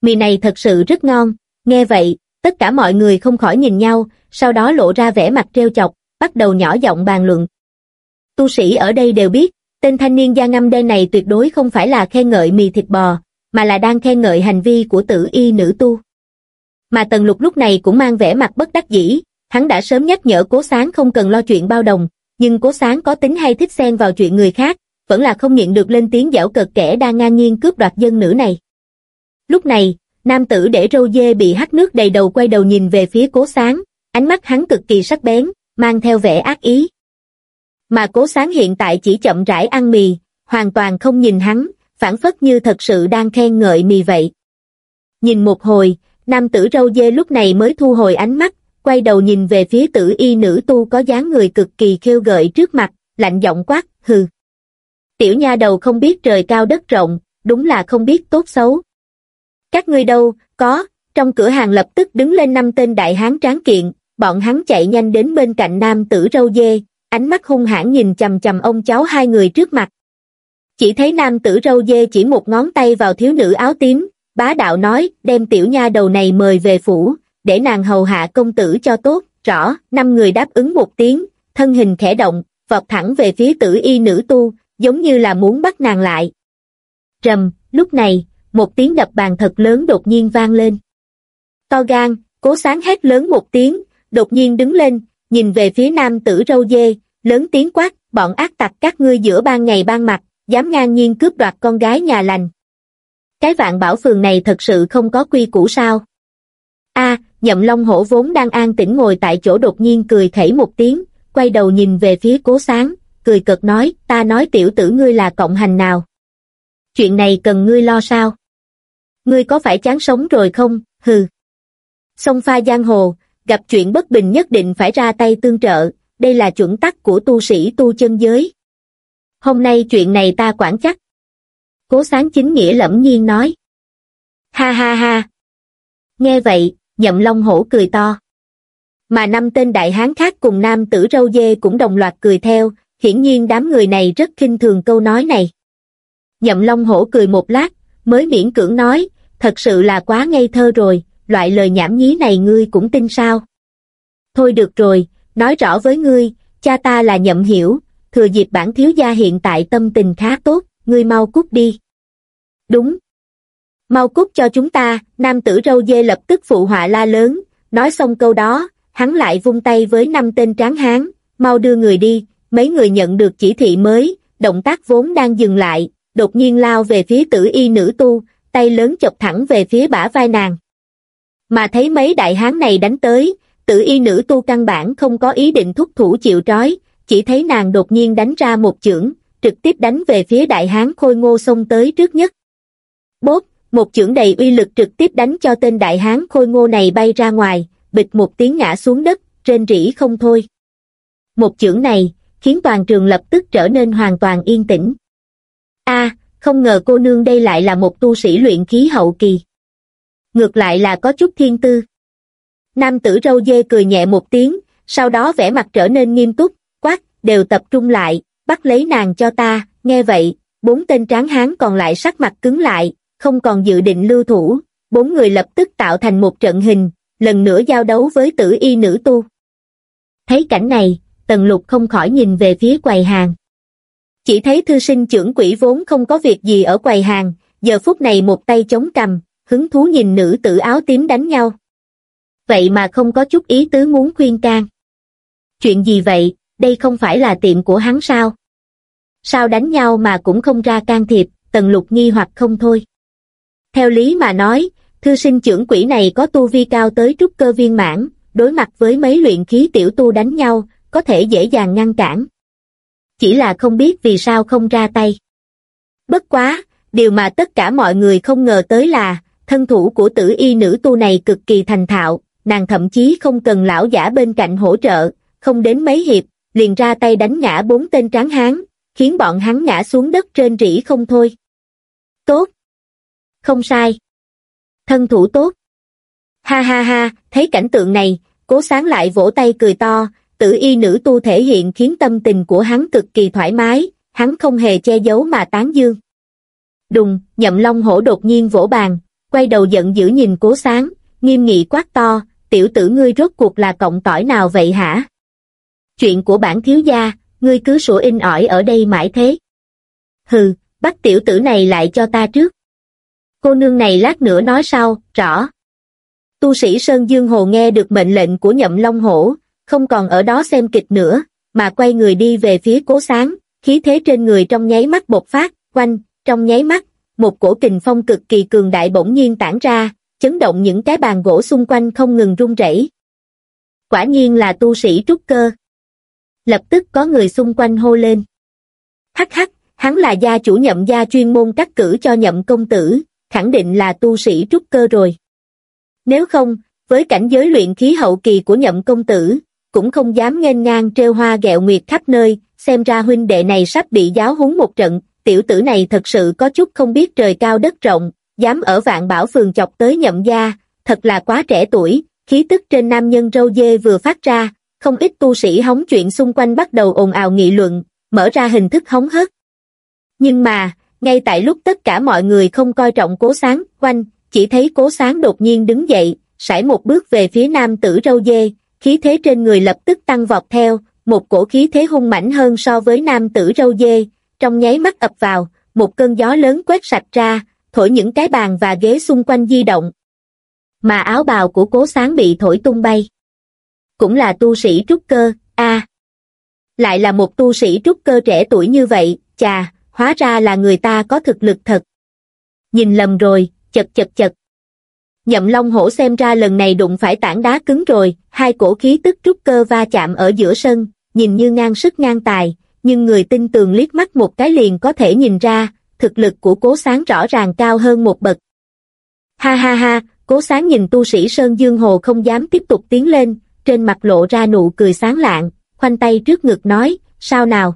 S1: Mì này thật sự rất ngon, nghe vậy, tất cả mọi người không khỏi nhìn nhau, sau đó lộ ra vẻ mặt treo chọc, bắt đầu nhỏ giọng bàn luận. Tu sĩ ở đây đều biết, tên thanh niên da ngâm đen này tuyệt đối không phải là khen ngợi mì thịt bò, mà là đang khen ngợi hành vi của tử y nữ tu. Mà Tần Lục lúc này cũng mang vẻ mặt bất đắc dĩ, hắn đã sớm nhắc nhở Cố Sáng không cần lo chuyện bao đồng, nhưng Cố Sáng có tính hay thích xen vào chuyện người khác, vẫn là không nhịn được lên tiếng giảo cợt kẻ đang ngang nhiên cướp đoạt dân nữ này. Lúc này, nam tử để râu dê bị hắt nước đầy đầu quay đầu nhìn về phía Cố Sáng, ánh mắt hắn cực kỳ sắc bén, mang theo vẻ ác ý. Mà Cố Sáng hiện tại chỉ chậm rãi ăn mì, hoàn toàn không nhìn hắn, phản phất như thật sự đang khen ngợi mì vậy. Nhìn một hồi, nam tử râu dê lúc này mới thu hồi ánh mắt, quay đầu nhìn về phía tử y nữ tu có dáng người cực kỳ khiêu gợi trước mặt, lạnh giọng quát, hừ. Tiểu nha đầu không biết trời cao đất rộng, đúng là không biết tốt xấu. Các ngươi đâu, có, trong cửa hàng lập tức đứng lên năm tên đại hán tráng kiện, bọn hắn chạy nhanh đến bên cạnh nam tử râu dê, ánh mắt hung hãn nhìn chầm chầm ông cháu hai người trước mặt. Chỉ thấy nam tử râu dê chỉ một ngón tay vào thiếu nữ áo tím, bá đạo nói, đem tiểu nha đầu này mời về phủ, để nàng hầu hạ công tử cho tốt, rõ, năm người đáp ứng một tiếng, thân hình khẽ động, vọt thẳng về phía tử y nữ tu, giống như là muốn bắt nàng lại. Trầm, lúc này, một tiếng đập bàn thật lớn đột nhiên vang lên. To gan, cố sáng hét lớn một tiếng, đột nhiên đứng lên, nhìn về phía nam tử râu dê, lớn tiếng quát, bọn ác tặc các ngươi giữa ban ngày ban mặt, dám ngang nhiên cướp đoạt con gái nhà lành. Cái vạn bảo phường này thật sự không có quy củ sao? a nhậm long hổ vốn đang an tĩnh ngồi tại chỗ đột nhiên cười khẩy một tiếng, quay đầu nhìn về phía cố sáng, cười cực nói, ta nói tiểu tử ngươi là cộng hành nào? Chuyện này cần ngươi lo sao? Ngươi có phải chán sống rồi không, hừ. Sông pha giang hồ, gặp chuyện bất bình nhất định phải ra tay tương trợ, đây là chuẩn tắc của tu sĩ tu chân giới. Hôm nay chuyện này ta quản chắc. Cố sáng chính nghĩa lẫm nhiên nói. Ha ha ha. Nghe vậy, nhậm long hổ cười to. Mà năm tên đại hán khác cùng nam tử râu dê cũng đồng loạt cười theo, hiển nhiên đám người này rất kinh thường câu nói này. Nhậm Long Hổ cười một lát, mới miễn cưỡng nói, thật sự là quá ngây thơ rồi, loại lời nhảm nhí này ngươi cũng tin sao? Thôi được rồi, nói rõ với ngươi, cha ta là nhậm hiểu, thừa dịp bản thiếu gia hiện tại tâm tình khá tốt, ngươi mau cút đi. Đúng. Mau cút cho chúng ta, nam tử râu dê lập tức phụ họa la lớn, nói xong câu đó, hắn lại vung tay với năm tên tráng hán, mau đưa người đi, mấy người nhận được chỉ thị mới, động tác vốn đang dừng lại, đột nhiên lao về phía tử y nữ tu, tay lớn chọc thẳng về phía bả vai nàng. Mà thấy mấy đại hán này đánh tới, tử y nữ tu căn bản không có ý định thúc thủ chịu trói, chỉ thấy nàng đột nhiên đánh ra một chưởng, trực tiếp đánh về phía đại hán khôi ngô xông tới trước nhất. Bốp, một chưởng đầy uy lực trực tiếp đánh cho tên đại hán khôi ngô này bay ra ngoài, bịch một tiếng ngã xuống đất, trên rỉ không thôi. Một chưởng này, khiến toàn trường lập tức trở nên hoàn toàn yên tĩnh. a không ngờ cô nương đây lại là một tu sĩ luyện khí hậu kỳ. Ngược lại là có chút thiên tư. Nam tử râu dê cười nhẹ một tiếng, sau đó vẻ mặt trở nên nghiêm túc, quát, đều tập trung lại, bắt lấy nàng cho ta, nghe vậy, bốn tên tráng hán còn lại sắc mặt cứng lại, không còn dự định lưu thủ, bốn người lập tức tạo thành một trận hình, lần nữa giao đấu với tử y nữ tu. Thấy cảnh này, tần lục không khỏi nhìn về phía quầy hàng. Chỉ thấy thư sinh trưởng quỷ vốn không có việc gì ở quầy hàng, giờ phút này một tay chống cầm, hứng thú nhìn nữ tử áo tím đánh nhau. Vậy mà không có chút ý tứ muốn khuyên can. Chuyện gì vậy, đây không phải là tiệm của hắn sao? Sao đánh nhau mà cũng không ra can thiệp, tần lục nghi hoặc không thôi. Theo lý mà nói, thư sinh trưởng quỷ này có tu vi cao tới trúc cơ viên mãn, đối mặt với mấy luyện khí tiểu tu đánh nhau, có thể dễ dàng ngăn cản. Chỉ là không biết vì sao không ra tay. Bất quá, điều mà tất cả mọi người không ngờ tới là, thân thủ của tử y nữ tu này cực kỳ thành thạo, nàng thậm chí không cần lão giả bên cạnh hỗ trợ, không đến mấy hiệp, liền ra tay đánh ngã bốn tên tráng hán, khiến bọn hắn ngã xuống đất trên rỉ không thôi. Tốt. Không sai. Thân thủ tốt. Ha ha ha, thấy cảnh tượng này, cố sáng lại vỗ tay cười to, tử y nữ tu thể hiện khiến tâm tình của hắn cực kỳ thoải mái, hắn không hề che giấu mà tán dương. Đùng, nhậm long hổ đột nhiên vỗ bàn, quay đầu giận dữ nhìn cố sáng, nghiêm nghị quát to, tiểu tử ngươi rốt cuộc là cộng tỏi nào vậy hả? Chuyện của bản thiếu gia, ngươi cứ sủa in ỏi ở đây mãi thế. Hừ, bắt tiểu tử này lại cho ta trước. Cô nương này lát nữa nói sau, rõ. Tu sĩ Sơn Dương Hồ nghe được mệnh lệnh của nhậm long hổ, không còn ở đó xem kịch nữa, mà quay người đi về phía cố sáng, khí thế trên người trong nháy mắt bộc phát, quanh, trong nháy mắt, một cổ kình phong cực kỳ cường đại bỗng nhiên tản ra, chấn động những cái bàn gỗ xung quanh không ngừng rung rẩy. Quả nhiên là tu sĩ trúc cơ. Lập tức có người xung quanh hô lên. Hắc hắc, hắn là gia chủ nhậm gia chuyên môn cắt cử cho nhậm công tử, khẳng định là tu sĩ trúc cơ rồi. Nếu không, với cảnh giới luyện khí hậu kỳ của nhậm công tử, cũng không dám nghênh ngang treo hoa gẹo nguyệt khắp nơi, xem ra huynh đệ này sắp bị giáo huấn một trận, tiểu tử này thật sự có chút không biết trời cao đất rộng, dám ở vạn bảo phường chọc tới nhậm gia, thật là quá trẻ tuổi, khí tức trên nam nhân râu dê vừa phát ra, không ít tu sĩ hóng chuyện xung quanh bắt đầu ồn ào nghị luận, mở ra hình thức hóng hớt. Nhưng mà, ngay tại lúc tất cả mọi người không coi trọng cố sáng, quanh, chỉ thấy cố sáng đột nhiên đứng dậy, sải một bước về phía nam tử râu dê, khí thế trên người lập tức tăng vọt theo, một cổ khí thế hung mãnh hơn so với nam tử râu dê, trong nháy mắt ập vào, một cơn gió lớn quét sạch ra, thổi những cái bàn và ghế xung quanh di động. Mà áo bào của cố sáng bị thổi tung bay. Cũng là tu sĩ trúc cơ, a Lại là một tu sĩ trúc cơ trẻ tuổi như vậy, chà, hóa ra là người ta có thực lực thật. Nhìn lầm rồi, chật chật chật. Nhậm Long Hổ xem ra lần này đụng phải tảng đá cứng rồi, hai cổ khí tức trúc cơ va chạm ở giữa sân, nhìn như ngang sức ngang tài, nhưng người tin tường liếc mắt một cái liền có thể nhìn ra, thực lực của cố sáng rõ ràng cao hơn một bậc. Ha ha ha, cố sáng nhìn tu sĩ Sơn Dương Hồ không dám tiếp tục tiến lên, trên mặt lộ ra nụ cười sáng lạng, khoanh tay trước ngực nói, sao nào?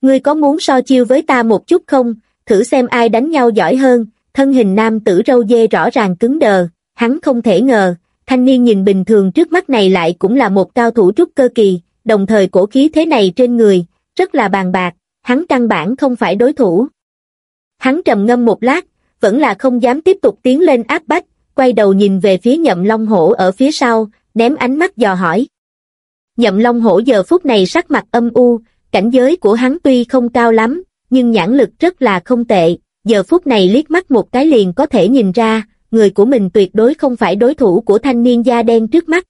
S1: Ngươi có muốn so chiêu với ta một chút không, thử xem ai đánh nhau giỏi hơn, thân hình nam tử râu dê rõ ràng cứng đờ, hắn không thể ngờ, thanh niên nhìn bình thường trước mắt này lại cũng là một cao thủ trúc cơ kỳ, đồng thời cổ khí thế này trên người, rất là bàn bạc, hắn căn bản không phải đối thủ. Hắn trầm ngâm một lát, vẫn là không dám tiếp tục tiến lên áp bách, quay đầu nhìn về phía nhậm long hổ ở phía sau, ném ánh mắt dò hỏi. Nhậm long hổ giờ phút này sắc mặt âm u, cảnh giới của hắn tuy không cao lắm, nhưng nhãn lực rất là không tệ, giờ phút này liếc mắt một cái liền có thể nhìn ra, người của mình tuyệt đối không phải đối thủ của thanh niên da đen trước mắt.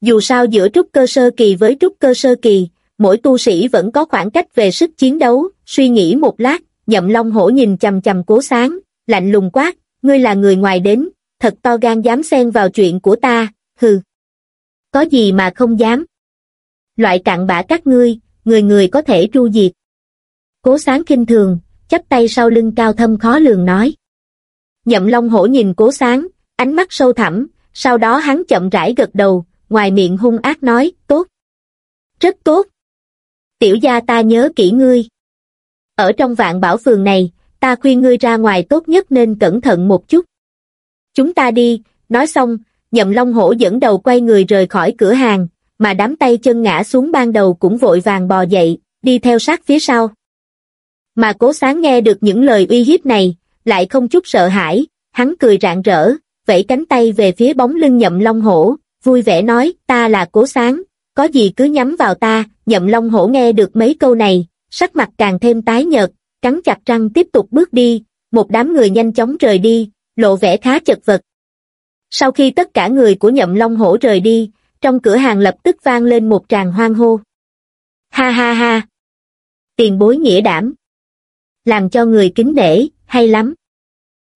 S1: Dù sao giữa trúc cơ sơ kỳ với trúc cơ sơ kỳ, mỗi tu sĩ vẫn có khoảng cách về sức chiến đấu, suy nghĩ một lát, nhậm long hổ nhìn chầm chầm cố sáng, lạnh lùng quát, ngươi là người ngoài đến, thật to gan dám xen vào chuyện của ta, hừ. Có gì mà không dám. Loại cặn bã các ngươi, người người có thể tru diệt. Cố sáng kinh thường, chắp tay sau lưng cao thâm khó lường nói. Nhậm Long Hổ nhìn cố sáng, ánh mắt sâu thẳm, sau đó hắn chậm rãi gật đầu, ngoài miệng hung ác nói, tốt. Rất tốt. Tiểu gia ta nhớ kỹ ngươi. Ở trong vạn bảo phường này, ta khuyên ngươi ra ngoài tốt nhất nên cẩn thận một chút. Chúng ta đi, nói xong, nhậm long hổ dẫn đầu quay người rời khỏi cửa hàng, mà đám tay chân ngã xuống ban đầu cũng vội vàng bò dậy, đi theo sát phía sau. Mà cố sáng nghe được những lời uy hiếp này, lại không chút sợ hãi, hắn cười rạng rỡ, vẫy cánh tay về phía bóng lưng nhậm long hổ, vui vẻ nói, ta là cố sáng, có gì cứ nhắm vào ta, nhậm long hổ nghe được mấy câu này, sắc mặt càng thêm tái nhợt, cắn chặt răng tiếp tục bước đi, một đám người nhanh chóng rời đi, lộ vẻ khá chật vật. Sau khi tất cả người của nhậm long hổ rời đi, trong cửa hàng lập tức vang lên một tràng hoang hô. Ha ha ha! Tiền bối nghĩa đảm! Làm cho người kính nể, hay lắm!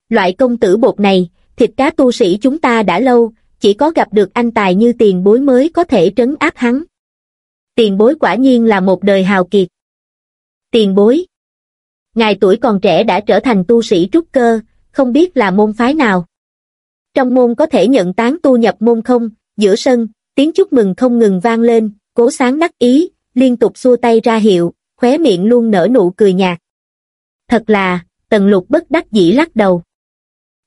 S1: Loại công tử bột này, thịt cá tu sĩ chúng ta đã lâu, chỉ có gặp được anh tài như tiền bối mới có thể trấn áp hắn. Tiền bối quả nhiên là một đời hào kiệt. Tiền bối. Ngài tuổi còn trẻ đã trở thành tu sĩ trúc cơ, không biết là môn phái nào. Trong môn có thể nhận tán tu nhập môn không, giữa sân, tiếng chúc mừng không ngừng vang lên, cố sáng đắc ý, liên tục xua tay ra hiệu, khóe miệng luôn nở nụ cười nhạt. Thật là, tần lục bất đắc dĩ lắc đầu.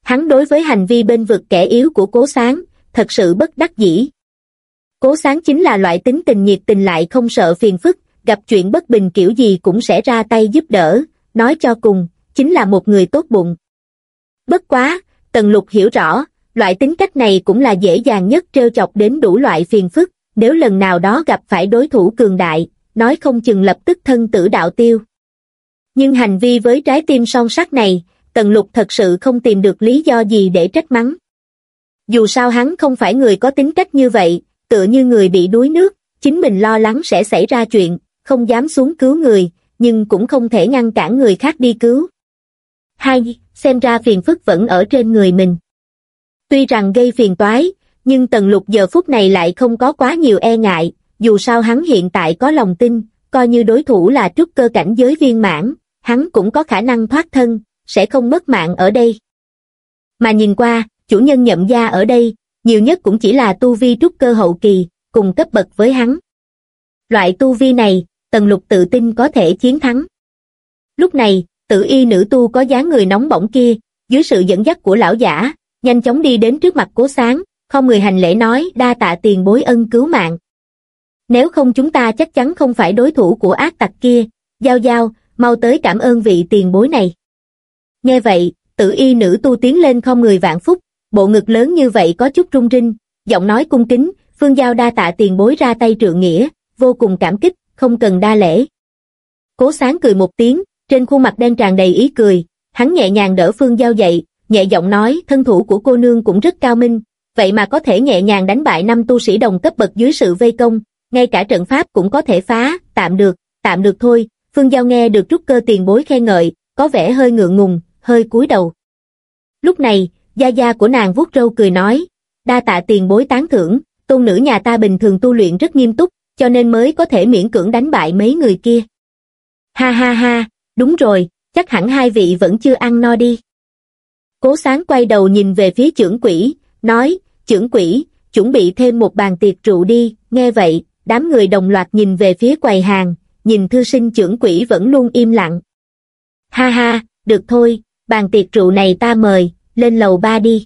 S1: Hắn đối với hành vi bên vực kẻ yếu của cố sáng, thật sự bất đắc dĩ. Cố sáng chính là loại tính tình nhiệt tình lại không sợ phiền phức, gặp chuyện bất bình kiểu gì cũng sẽ ra tay giúp đỡ, nói cho cùng, chính là một người tốt bụng. Bất quá, Tần Lục hiểu rõ, loại tính cách này cũng là dễ dàng nhất trêu chọc đến đủ loại phiền phức, nếu lần nào đó gặp phải đối thủ cường đại, nói không chừng lập tức thân tử đạo tiêu. Nhưng hành vi với trái tim son sắt này, Tần Lục thật sự không tìm được lý do gì để trách mắng. Dù sao hắn không phải người có tính cách như vậy, tựa như người bị đuối nước, chính mình lo lắng sẽ xảy ra chuyện, không dám xuống cứu người, nhưng cũng không thể ngăn cản người khác đi cứu. Hai, xem ra phiền phức vẫn ở trên người mình. Tuy rằng gây phiền toái, nhưng Tần Lục giờ phút này lại không có quá nhiều e ngại, dù sao hắn hiện tại có lòng tin, coi như đối thủ là trúc cơ cảnh giới viên mãn, hắn cũng có khả năng thoát thân, sẽ không mất mạng ở đây. Mà nhìn qua, chủ nhân nhậm gia ở đây, nhiều nhất cũng chỉ là tu vi trúc cơ hậu kỳ, cùng cấp bậc với hắn. Loại tu vi này, Tần Lục tự tin có thể chiến thắng. Lúc này, tử y nữ tu có dáng người nóng bỏng kia, dưới sự dẫn dắt của lão giả, nhanh chóng đi đến trước mặt cố sáng, không người hành lễ nói đa tạ tiền bối ân cứu mạng. Nếu không chúng ta chắc chắn không phải đối thủ của ác tặc kia, giao giao, mau tới cảm ơn vị tiền bối này. Nghe vậy, tử y nữ tu tiến lên không người vạn phúc, bộ ngực lớn như vậy có chút rung rinh, giọng nói cung kính, phương giao đa tạ tiền bối ra tay trượng nghĩa, vô cùng cảm kích, không cần đa lễ. Cố sáng cười một tiếng, trên khuôn mặt đen tràn đầy ý cười, hắn nhẹ nhàng đỡ phương giao dậy, nhẹ giọng nói thân thủ của cô nương cũng rất cao minh, vậy mà có thể nhẹ nhàng đánh bại năm tu sĩ đồng cấp bậc dưới sự vây công, ngay cả trận pháp cũng có thể phá, tạm được, tạm được thôi, phương giao nghe được trúc cơ tiền bối khen ngợi, có vẻ hơi ngượng ngùng, hơi cúi đầu. Lúc này, gia gia của nàng vuốt râu cười nói, đa tạ tiền bối tán thưởng, tôn nữ nhà ta bình thường tu luyện rất nghiêm túc, cho nên mới có thể miễn cưỡng đánh bại mấy người kia. Ha ha ha, đúng rồi, chắc hẳn hai vị vẫn chưa ăn no đi. Cố sáng quay đầu nhìn về phía trưởng quỷ, nói, trưởng quỷ, chuẩn bị thêm một bàn tiệc rượu đi, nghe vậy, đám người đồng loạt nhìn về phía quầy hàng, nhìn thư sinh trưởng quỷ vẫn luôn im lặng. Ha ha, được thôi, bàn tiệc rượu này ta mời, lên lầu ba đi.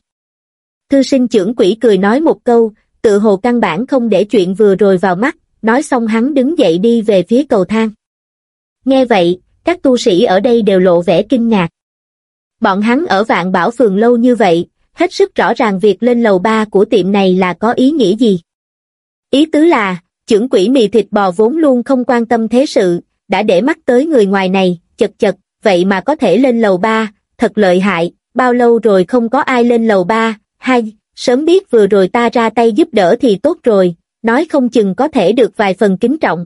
S1: Thư sinh trưởng quỷ cười nói một câu, tự hồ căn bản không để chuyện vừa rồi vào mắt, nói xong hắn đứng dậy đi về phía cầu thang. Nghe vậy, các tu sĩ ở đây đều lộ vẻ kinh ngạc. Bọn hắn ở vạn bảo phường lâu như vậy, hết sức rõ ràng việc lên lầu ba của tiệm này là có ý nghĩa gì. Ý tứ là, trưởng quỷ mì thịt bò vốn luôn không quan tâm thế sự, đã để mắt tới người ngoài này, chật chật, vậy mà có thể lên lầu ba, thật lợi hại, bao lâu rồi không có ai lên lầu ba, hai, sớm biết vừa rồi ta ra tay giúp đỡ thì tốt rồi, nói không chừng có thể được vài phần kính trọng.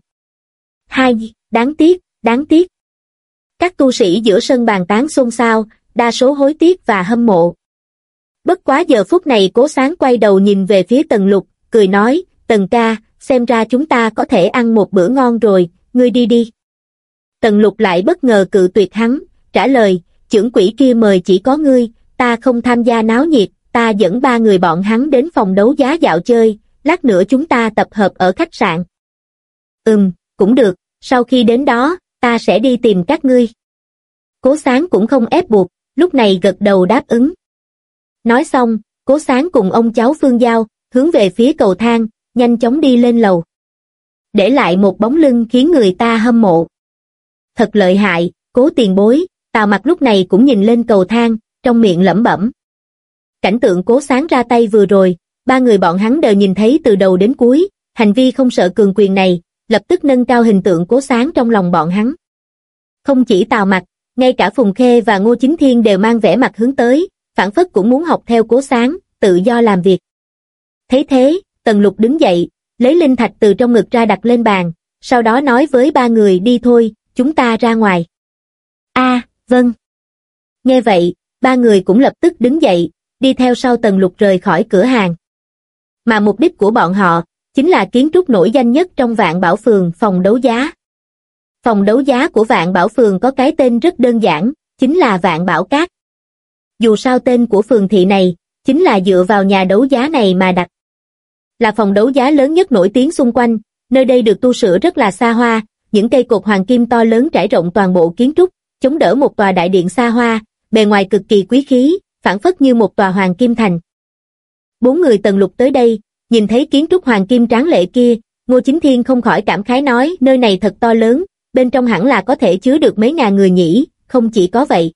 S1: Hai, đáng tiếc, đáng tiếc. Các tu sĩ giữa sân bàn tán xôn xao, đa số hối tiếc và hâm mộ. Bất quá giờ phút này cố sáng quay đầu nhìn về phía tần lục, cười nói, tần ca, xem ra chúng ta có thể ăn một bữa ngon rồi, ngươi đi đi. Tần lục lại bất ngờ cự tuyệt hắn, trả lời, trưởng quỹ kia mời chỉ có ngươi, ta không tham gia náo nhiệt, ta dẫn ba người bọn hắn đến phòng đấu giá dạo chơi, lát nữa chúng ta tập hợp ở khách sạn. Ừm, cũng được, sau khi đến đó, ta sẽ đi tìm các ngươi. Cố sáng cũng không ép buộc, lúc này gật đầu đáp ứng. Nói xong, cố sáng cùng ông cháu Phương Giao, hướng về phía cầu thang, nhanh chóng đi lên lầu. Để lại một bóng lưng khiến người ta hâm mộ. Thật lợi hại, cố tiền bối, tào mặt lúc này cũng nhìn lên cầu thang, trong miệng lẩm bẩm. Cảnh tượng cố sáng ra tay vừa rồi, ba người bọn hắn đều nhìn thấy từ đầu đến cuối, hành vi không sợ cường quyền này, lập tức nâng cao hình tượng cố sáng trong lòng bọn hắn. Không chỉ tào mặt, ngay cả Phùng Khê và Ngô Chính Thiên đều mang vẻ mặt hướng tới, phản phất cũng muốn học theo cố sáng, tự do làm việc. Thế thế, Tần Lục đứng dậy, lấy linh thạch từ trong ngực ra đặt lên bàn, sau đó nói với ba người đi thôi, chúng ta ra ngoài. a vâng. Nghe vậy, ba người cũng lập tức đứng dậy, đi theo sau Tần Lục rời khỏi cửa hàng. Mà mục đích của bọn họ, chính là kiến trúc nổi danh nhất trong vạn bảo phường phòng đấu giá. Phòng đấu giá của vạn bảo phường có cái tên rất đơn giản, chính là vạn bảo cát. Dù sao tên của phường thị này, chính là dựa vào nhà đấu giá này mà đặt. Là phòng đấu giá lớn nhất nổi tiếng xung quanh, nơi đây được tu sửa rất là xa hoa, những cây cột hoàng kim to lớn trải rộng toàn bộ kiến trúc, chống đỡ một tòa đại điện xa hoa, bề ngoài cực kỳ quý khí, phản phất như một tòa hoàng kim thành. Bốn người tần lục tới đây, nhìn thấy kiến trúc hoàng kim tráng lệ kia, Ngô Chính Thiên không khỏi cảm khái nói nơi này thật to lớn, bên trong hẳn là có thể chứa được mấy ngàn người nhỉ, không chỉ có vậy.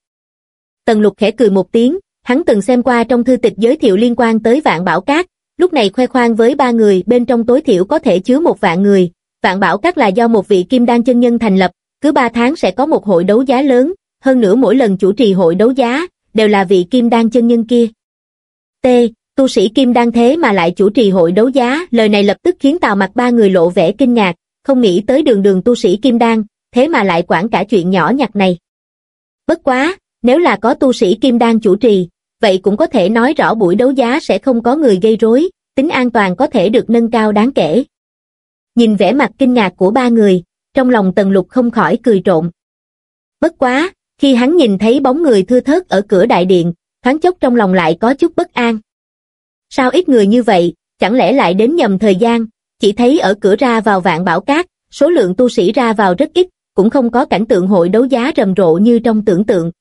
S1: Tần lục khẽ cười một tiếng, hắn từng xem qua trong thư tịch giới thiệu liên quan tới vạn bảo cát, lúc này khoe khoang với ba người bên trong tối thiểu có thể chứa một vạn người. Vạn bảo cát là do một vị kim đan chân nhân thành lập, cứ ba tháng sẽ có một hội đấu giá lớn, hơn nữa mỗi lần chủ trì hội đấu giá, đều là vị kim đan chân nhân kia. T. Tu sĩ kim đan thế mà lại chủ trì hội đấu giá, lời này lập tức khiến tào mặt ba người lộ vẻ kinh ngạc, không nghĩ tới đường đường tu sĩ kim đan, thế mà lại quản cả chuyện nhỏ nhặt này. Bất quá, nếu là có tu sĩ kim đan chủ trì, vậy cũng có thể nói rõ buổi đấu giá sẽ không có người gây rối, tính an toàn có thể được nâng cao đáng kể. Nhìn vẻ mặt kinh ngạc của ba người, trong lòng tần lục không khỏi cười trộn. Bất quá, khi hắn nhìn thấy bóng người thưa thớt ở cửa đại điện, thoáng chốc trong lòng lại có chút bất an. Sao ít người như vậy, chẳng lẽ lại đến nhầm thời gian, chỉ thấy ở cửa ra vào vạn bảo cát, số lượng tu sĩ ra vào rất ít, cũng không có cảnh tượng hội đấu giá rầm rộ như trong tưởng tượng.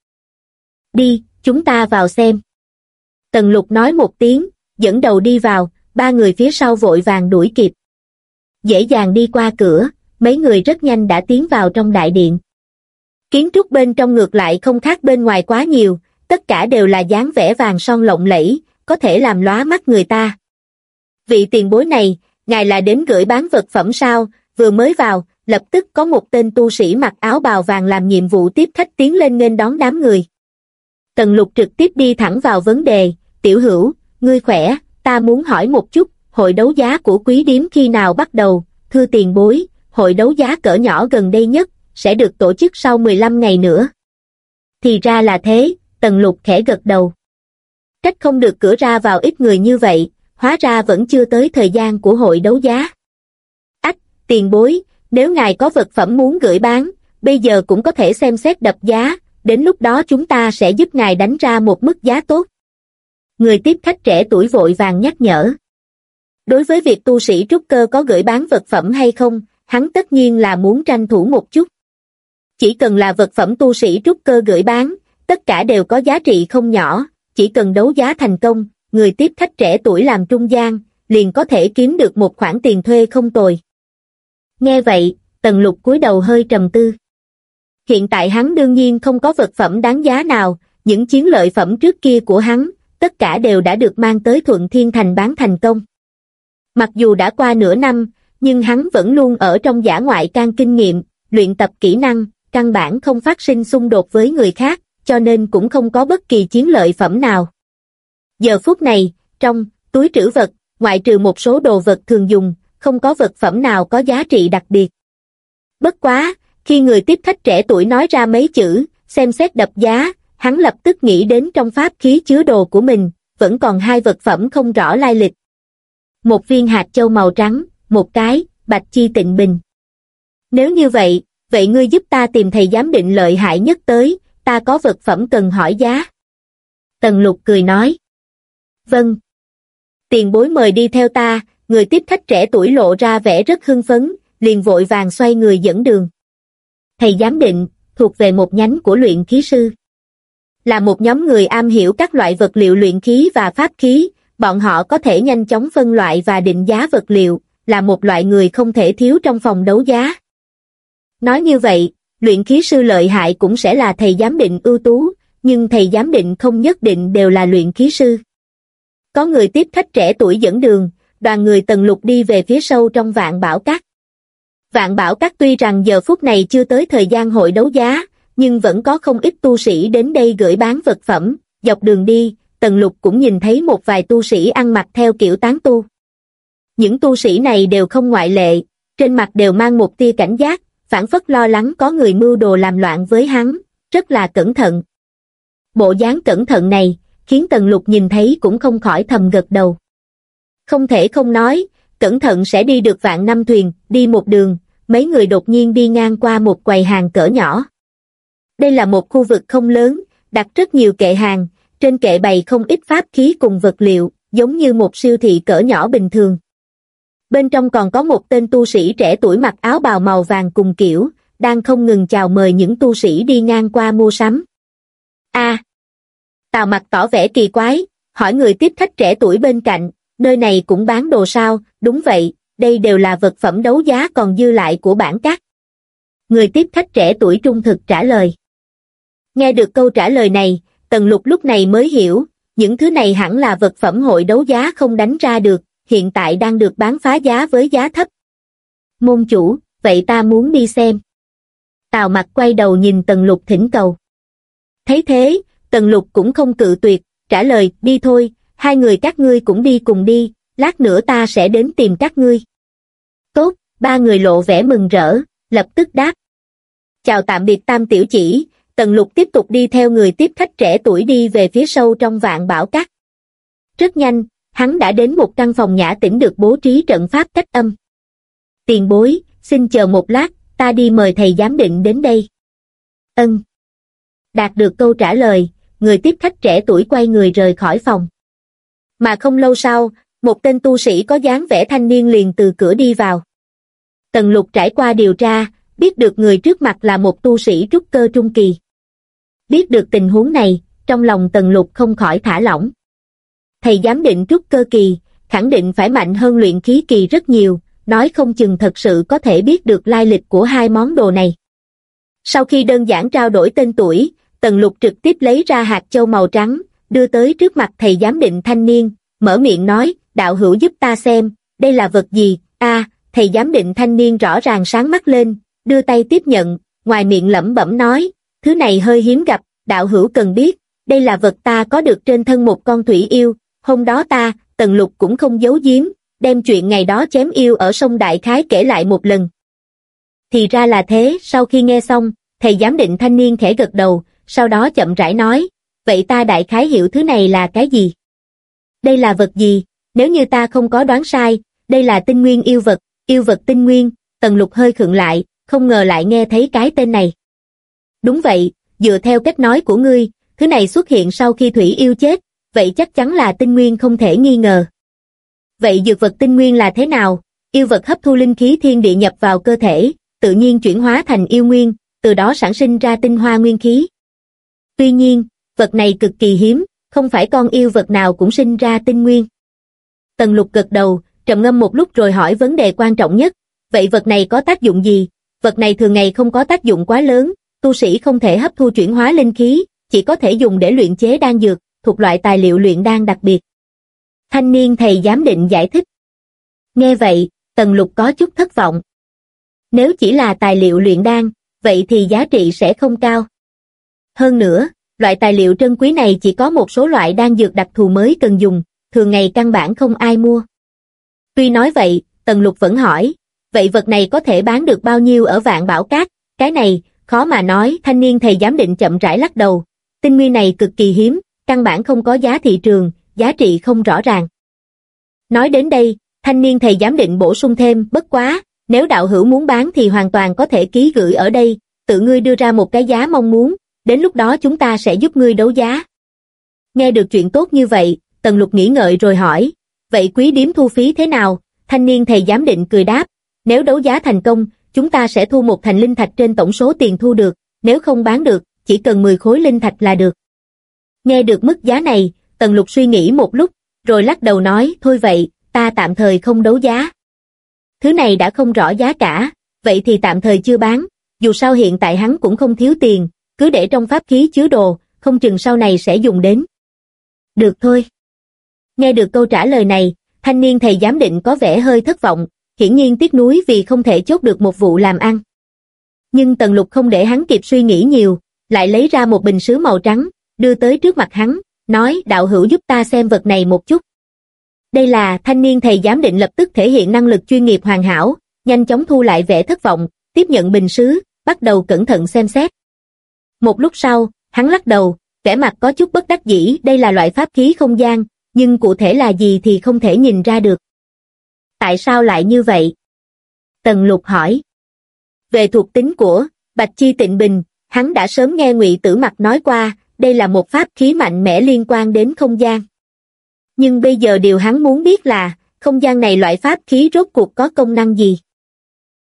S1: Đi, chúng ta vào xem. Tần lục nói một tiếng, dẫn đầu đi vào, ba người phía sau vội vàng đuổi kịp. Dễ dàng đi qua cửa, mấy người rất nhanh đã tiến vào trong đại điện. Kiến trúc bên trong ngược lại không khác bên ngoài quá nhiều, tất cả đều là dáng vẻ vàng son lộng lẫy, có thể làm lóa mắt người ta. Vị tiền bối này, ngài là đến gửi bán vật phẩm sao, vừa mới vào, lập tức có một tên tu sĩ mặc áo bào vàng làm nhiệm vụ tiếp khách tiến lên nghênh đón đám người. Tần lục trực tiếp đi thẳng vào vấn đề, tiểu hữu, ngươi khỏe, ta muốn hỏi một chút, hội đấu giá của quý điếm khi nào bắt đầu, thưa tiền bối, hội đấu giá cỡ nhỏ gần đây nhất, sẽ được tổ chức sau 15 ngày nữa. Thì ra là thế, tần lục khẽ gật đầu. Trách không được cửa ra vào ít người như vậy, hóa ra vẫn chưa tới thời gian của hội đấu giá. Ách, tiền bối, nếu ngài có vật phẩm muốn gửi bán, bây giờ cũng có thể xem xét đập giá, đến lúc đó chúng ta sẽ giúp ngài đánh ra một mức giá tốt. Người tiếp khách trẻ tuổi vội vàng nhắc nhở. Đối với việc tu sĩ trúc cơ có gửi bán vật phẩm hay không, hắn tất nhiên là muốn tranh thủ một chút. Chỉ cần là vật phẩm tu sĩ trúc cơ gửi bán, tất cả đều có giá trị không nhỏ, chỉ cần đấu giá thành công, người tiếp khách trẻ tuổi làm trung gian, liền có thể kiếm được một khoản tiền thuê không tồi. Nghe vậy, tần lục cúi đầu hơi trầm tư. Hiện tại hắn đương nhiên không có vật phẩm đáng giá nào, những chiến lợi phẩm trước kia của hắn, tất cả đều đã được mang tới Thuận Thiên Thành bán thành công. Mặc dù đã qua nửa năm, nhưng hắn vẫn luôn ở trong giả ngoại can kinh nghiệm, luyện tập kỹ năng, căn bản không phát sinh xung đột với người khác, cho nên cũng không có bất kỳ chiến lợi phẩm nào. Giờ phút này, trong túi trữ vật, ngoại trừ một số đồ vật thường dùng, không có vật phẩm nào có giá trị đặc biệt. Bất quá, khi người tiếp khách trẻ tuổi nói ra mấy chữ, xem xét đập giá, hắn lập tức nghĩ đến trong pháp khí chứa đồ của mình, vẫn còn hai vật phẩm không rõ lai lịch. Một viên hạt châu màu trắng, một cái, bạch chi tịnh bình. Nếu như vậy, vậy ngươi giúp ta tìm thầy giám định lợi hại nhất tới, ta có vật phẩm cần hỏi giá. Tần lục cười nói. Vâng. Tiền bối mời đi theo ta, người tiếp khách trẻ tuổi lộ ra vẻ rất hưng phấn, liền vội vàng xoay người dẫn đường. Thầy giám định, thuộc về một nhánh của luyện khí sư. Là một nhóm người am hiểu các loại vật liệu luyện khí và pháp khí, bọn họ có thể nhanh chóng phân loại và định giá vật liệu, là một loại người không thể thiếu trong phòng đấu giá. Nói như vậy, luyện khí sư lợi hại cũng sẽ là thầy giám định ưu tú, nhưng thầy giám định không nhất định đều là luyện khí sư. Có người tiếp khách trẻ tuổi dẫn đường, đoàn người tần lục đi về phía sâu trong vạn bảo cát. Vạn bảo cát tuy rằng giờ phút này chưa tới thời gian hội đấu giá, nhưng vẫn có không ít tu sĩ đến đây gửi bán vật phẩm, dọc đường đi, tần lục cũng nhìn thấy một vài tu sĩ ăn mặc theo kiểu tán tu. Những tu sĩ này đều không ngoại lệ, trên mặt đều mang một tia cảnh giác, phản phất lo lắng có người mưu đồ làm loạn với hắn, rất là cẩn thận. Bộ dáng cẩn thận này, khiến Tần Lục nhìn thấy cũng không khỏi thầm gật đầu. Không thể không nói, cẩn thận sẽ đi được vạn năm thuyền, đi một đường, mấy người đột nhiên đi ngang qua một quầy hàng cỡ nhỏ. Đây là một khu vực không lớn, đặt rất nhiều kệ hàng, trên kệ bày không ít pháp khí cùng vật liệu, giống như một siêu thị cỡ nhỏ bình thường. Bên trong còn có một tên tu sĩ trẻ tuổi mặc áo bào màu vàng cùng kiểu, đang không ngừng chào mời những tu sĩ đi ngang qua mua sắm. A. Tào mặt tỏ vẻ kỳ quái, hỏi người tiếp khách trẻ tuổi bên cạnh, nơi này cũng bán đồ sao, đúng vậy, đây đều là vật phẩm đấu giá còn dư lại của bản các. Người tiếp khách trẻ tuổi trung thực trả lời. Nghe được câu trả lời này, Tần Lục lúc này mới hiểu, những thứ này hẳn là vật phẩm hội đấu giá không đánh ra được, hiện tại đang được bán phá giá với giá thấp. Môn chủ, vậy ta muốn đi xem. Tào mặt quay đầu nhìn Tần Lục thỉnh cầu. Thấy thế, Tần Lục cũng không cự tuyệt, trả lời, đi thôi, hai người các ngươi cũng đi cùng đi, lát nữa ta sẽ đến tìm các ngươi. Tốt, ba người lộ vẻ mừng rỡ, lập tức đáp. Chào tạm biệt tam tiểu chỉ, Tần Lục tiếp tục đi theo người tiếp khách trẻ tuổi đi về phía sâu trong vạn bảo cát. Rất nhanh, hắn đã đến một căn phòng nhã tĩnh được bố trí trận pháp cách âm. Tiền bối, xin chờ một lát, ta đi mời thầy giám định đến đây. Ân. Đạt được câu trả lời, người tiếp khách trẻ tuổi quay người rời khỏi phòng. Mà không lâu sau, một tên tu sĩ có dáng vẻ thanh niên liền từ cửa đi vào. Tần lục trải qua điều tra, biết được người trước mặt là một tu sĩ trúc cơ trung kỳ. Biết được tình huống này, trong lòng tần lục không khỏi thả lỏng. Thầy giám định trúc cơ kỳ, khẳng định phải mạnh hơn luyện khí kỳ rất nhiều, nói không chừng thật sự có thể biết được lai lịch của hai món đồ này. Sau khi đơn giản trao đổi tên tuổi, Tần Lục trực tiếp lấy ra hạt châu màu trắng, đưa tới trước mặt thầy giám định thanh niên, mở miệng nói, đạo hữu giúp ta xem, đây là vật gì, a thầy giám định thanh niên rõ ràng sáng mắt lên, đưa tay tiếp nhận, ngoài miệng lẩm bẩm nói, thứ này hơi hiếm gặp, đạo hữu cần biết, đây là vật ta có được trên thân một con thủy yêu, hôm đó ta, Tần Lục cũng không giấu giếm, đem chuyện ngày đó chém yêu ở sông Đại Khái kể lại một lần. Thì ra là thế, sau khi nghe xong, thầy giám định thanh niên khẽ gật đầu, sau đó chậm rãi nói, vậy ta đại khái hiểu thứ này là cái gì? Đây là vật gì? Nếu như ta không có đoán sai, đây là tinh nguyên yêu vật, yêu vật tinh nguyên, tần lục hơi khựng lại, không ngờ lại nghe thấy cái tên này. Đúng vậy, dựa theo cách nói của ngươi, thứ này xuất hiện sau khi thủy yêu chết, vậy chắc chắn là tinh nguyên không thể nghi ngờ. Vậy dược vật tinh nguyên là thế nào? Yêu vật hấp thu linh khí thiên địa nhập vào cơ thể, tự nhiên chuyển hóa thành yêu nguyên, từ đó sản sinh ra tinh hoa nguyên khí. Tuy nhiên, vật này cực kỳ hiếm, không phải con yêu vật nào cũng sinh ra tinh nguyên. Tần lục gật đầu, trầm ngâm một lúc rồi hỏi vấn đề quan trọng nhất, vậy vật này có tác dụng gì? Vật này thường ngày không có tác dụng quá lớn, tu sĩ không thể hấp thu chuyển hóa linh khí, chỉ có thể dùng để luyện chế đan dược, thuộc loại tài liệu luyện đan đặc biệt. Thanh niên thầy giám định giải thích. Nghe vậy, Tần Lục có chút thất vọng. Nếu chỉ là tài liệu luyện đan, vậy thì giá trị sẽ không cao. Hơn nữa, loại tài liệu trân quý này chỉ có một số loại đan dược đặc thù mới cần dùng, thường ngày căn bản không ai mua. Tuy nói vậy, Tần Lục vẫn hỏi, vậy vật này có thể bán được bao nhiêu ở vạn bảo cát, cái này, khó mà nói, thanh niên thầy giám định chậm rãi lắc đầu, tinh nguyên này cực kỳ hiếm, căn bản không có giá thị trường, giá trị không rõ ràng. Nói đến đây, thanh niên thầy giám định bổ sung thêm, bất quá, nếu đạo hữu muốn bán thì hoàn toàn có thể ký gửi ở đây, tự ngươi đưa ra một cái giá mong muốn, đến lúc đó chúng ta sẽ giúp ngươi đấu giá. Nghe được chuyện tốt như vậy, Tần Lục nghĩ ngợi rồi hỏi, vậy quý điếm thu phí thế nào? Thanh niên thầy giám định cười đáp, nếu đấu giá thành công, chúng ta sẽ thu một thành linh thạch trên tổng số tiền thu được, nếu không bán được, chỉ cần 10 khối linh thạch là được. Nghe được mức giá này, Tần Lục suy nghĩ một lúc, rồi lắc đầu nói, thôi vậy, ta tạm thời không đấu giá. Thứ này đã không rõ giá cả, vậy thì tạm thời chưa bán, dù sao hiện tại hắn cũng không thiếu tiền, cứ để trong pháp khí chứa đồ, không chừng sau này sẽ dùng đến. Được thôi. Nghe được câu trả lời này, thanh niên thầy giám định có vẻ hơi thất vọng, hiển nhiên tiếc nuối vì không thể chốt được một vụ làm ăn. Nhưng Tần Lục không để hắn kịp suy nghĩ nhiều, lại lấy ra một bình sứ màu trắng, đưa tới trước mặt hắn, nói đạo hữu giúp ta xem vật này một chút. Đây là thanh niên thầy giám định lập tức thể hiện năng lực chuyên nghiệp hoàn hảo, nhanh chóng thu lại vẻ thất vọng, tiếp nhận bình sứ, bắt đầu cẩn thận xem xét. Một lúc sau, hắn lắc đầu, vẻ mặt có chút bất đắc dĩ, đây là loại pháp khí không gian, nhưng cụ thể là gì thì không thể nhìn ra được. Tại sao lại như vậy? Tần lục hỏi. Về thuộc tính của Bạch Chi Tịnh Bình, hắn đã sớm nghe Ngụy Tử Mặc nói qua, đây là một pháp khí mạnh mẽ liên quan đến không gian. Nhưng bây giờ điều hắn muốn biết là, không gian này loại pháp khí rốt cuộc có công năng gì?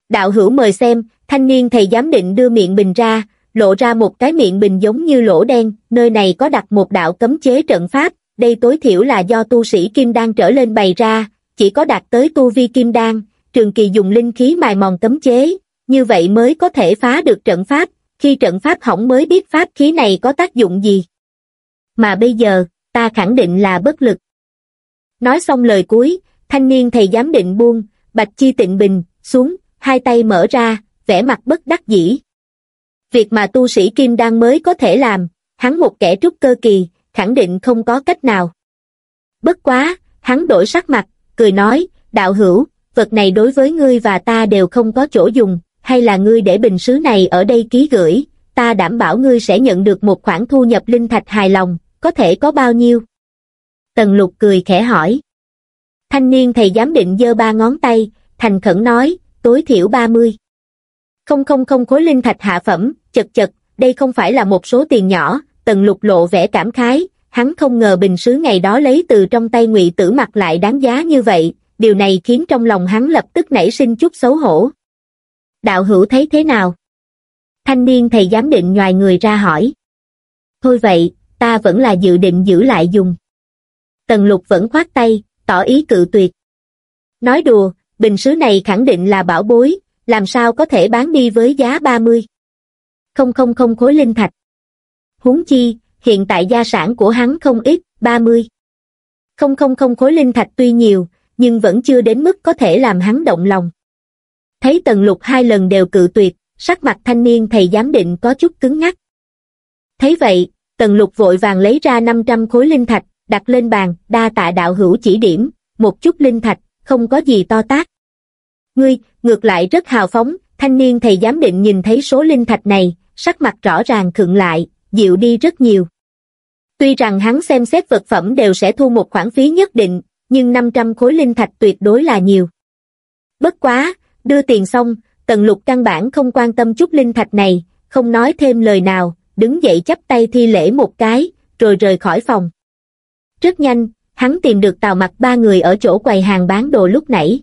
S1: Đạo hữu mời xem, thanh niên thầy giám định đưa miệng bình ra, lộ ra một cái miệng bình giống như lỗ đen, nơi này có đặt một đạo cấm chế trận pháp, đây tối thiểu là do tu sĩ kim đan trở lên bày ra, chỉ có đạt tới tu vi kim đan, trường kỳ dùng linh khí mài mòn cấm chế, như vậy mới có thể phá được trận pháp, khi trận pháp hỏng mới biết pháp khí này có tác dụng gì. Mà bây giờ, ta khẳng định là bất lực. Nói xong lời cuối, thanh niên thầy giám định buông, bạch chi tịnh bình, xuống, hai tay mở ra, vẻ mặt bất đắc dĩ. Việc mà tu sĩ kim đan mới có thể làm, hắn một kẻ trúc cơ kỳ, khẳng định không có cách nào. Bất quá, hắn đổi sắc mặt, cười nói, đạo hữu, vật này đối với ngươi và ta đều không có chỗ dùng, hay là ngươi để bình sứ này ở đây ký gửi, ta đảm bảo ngươi sẽ nhận được một khoản thu nhập linh thạch hài lòng, có thể có bao nhiêu? Tần lục cười khẽ hỏi. Thanh niên thầy giám định giơ ba ngón tay, thành khẩn nói, tối thiểu 30. Không không không khối linh thạch hạ phẩm, chật chật, đây không phải là một số tiền nhỏ, tần lục lộ vẻ cảm khái, hắn không ngờ bình sứ ngày đó lấy từ trong tay ngụy tử mặt lại đáng giá như vậy, điều này khiến trong lòng hắn lập tức nảy sinh chút xấu hổ. Đạo hữu thấy thế nào? Thanh niên thầy giám định ngoài người ra hỏi. Thôi vậy, ta vẫn là dự định giữ lại dùng. Tần lục vẫn khoát tay, tỏ ý cự tuyệt. Nói đùa, bình sứ này khẳng định là bảo bối, làm sao có thể bán đi với giá 30. Không không không khối linh thạch. Huống chi, hiện tại gia sản của hắn không ít, 30. Không không không khối linh thạch tuy nhiều, nhưng vẫn chưa đến mức có thể làm hắn động lòng. Thấy tần lục hai lần đều cự tuyệt, sắc mặt thanh niên thầy giám định có chút cứng ngắc. Thấy vậy, tần lục vội vàng lấy ra 500 khối linh thạch, đặt lên bàn, đa tạ đạo hữu chỉ điểm, một chút linh thạch, không có gì to tác. Ngươi, ngược lại rất hào phóng, thanh niên thầy giám định nhìn thấy số linh thạch này, sắc mặt rõ ràng khựng lại, dịu đi rất nhiều. Tuy rằng hắn xem xét vật phẩm đều sẽ thu một khoản phí nhất định, nhưng 500 khối linh thạch tuyệt đối là nhiều. Bất quá, đưa tiền xong, tần lục căn bản không quan tâm chút linh thạch này, không nói thêm lời nào, đứng dậy chắp tay thi lễ một cái, rồi rời khỏi phòng. Rất nhanh, hắn tìm được tàu mặt ba người ở chỗ quầy hàng bán đồ lúc nãy.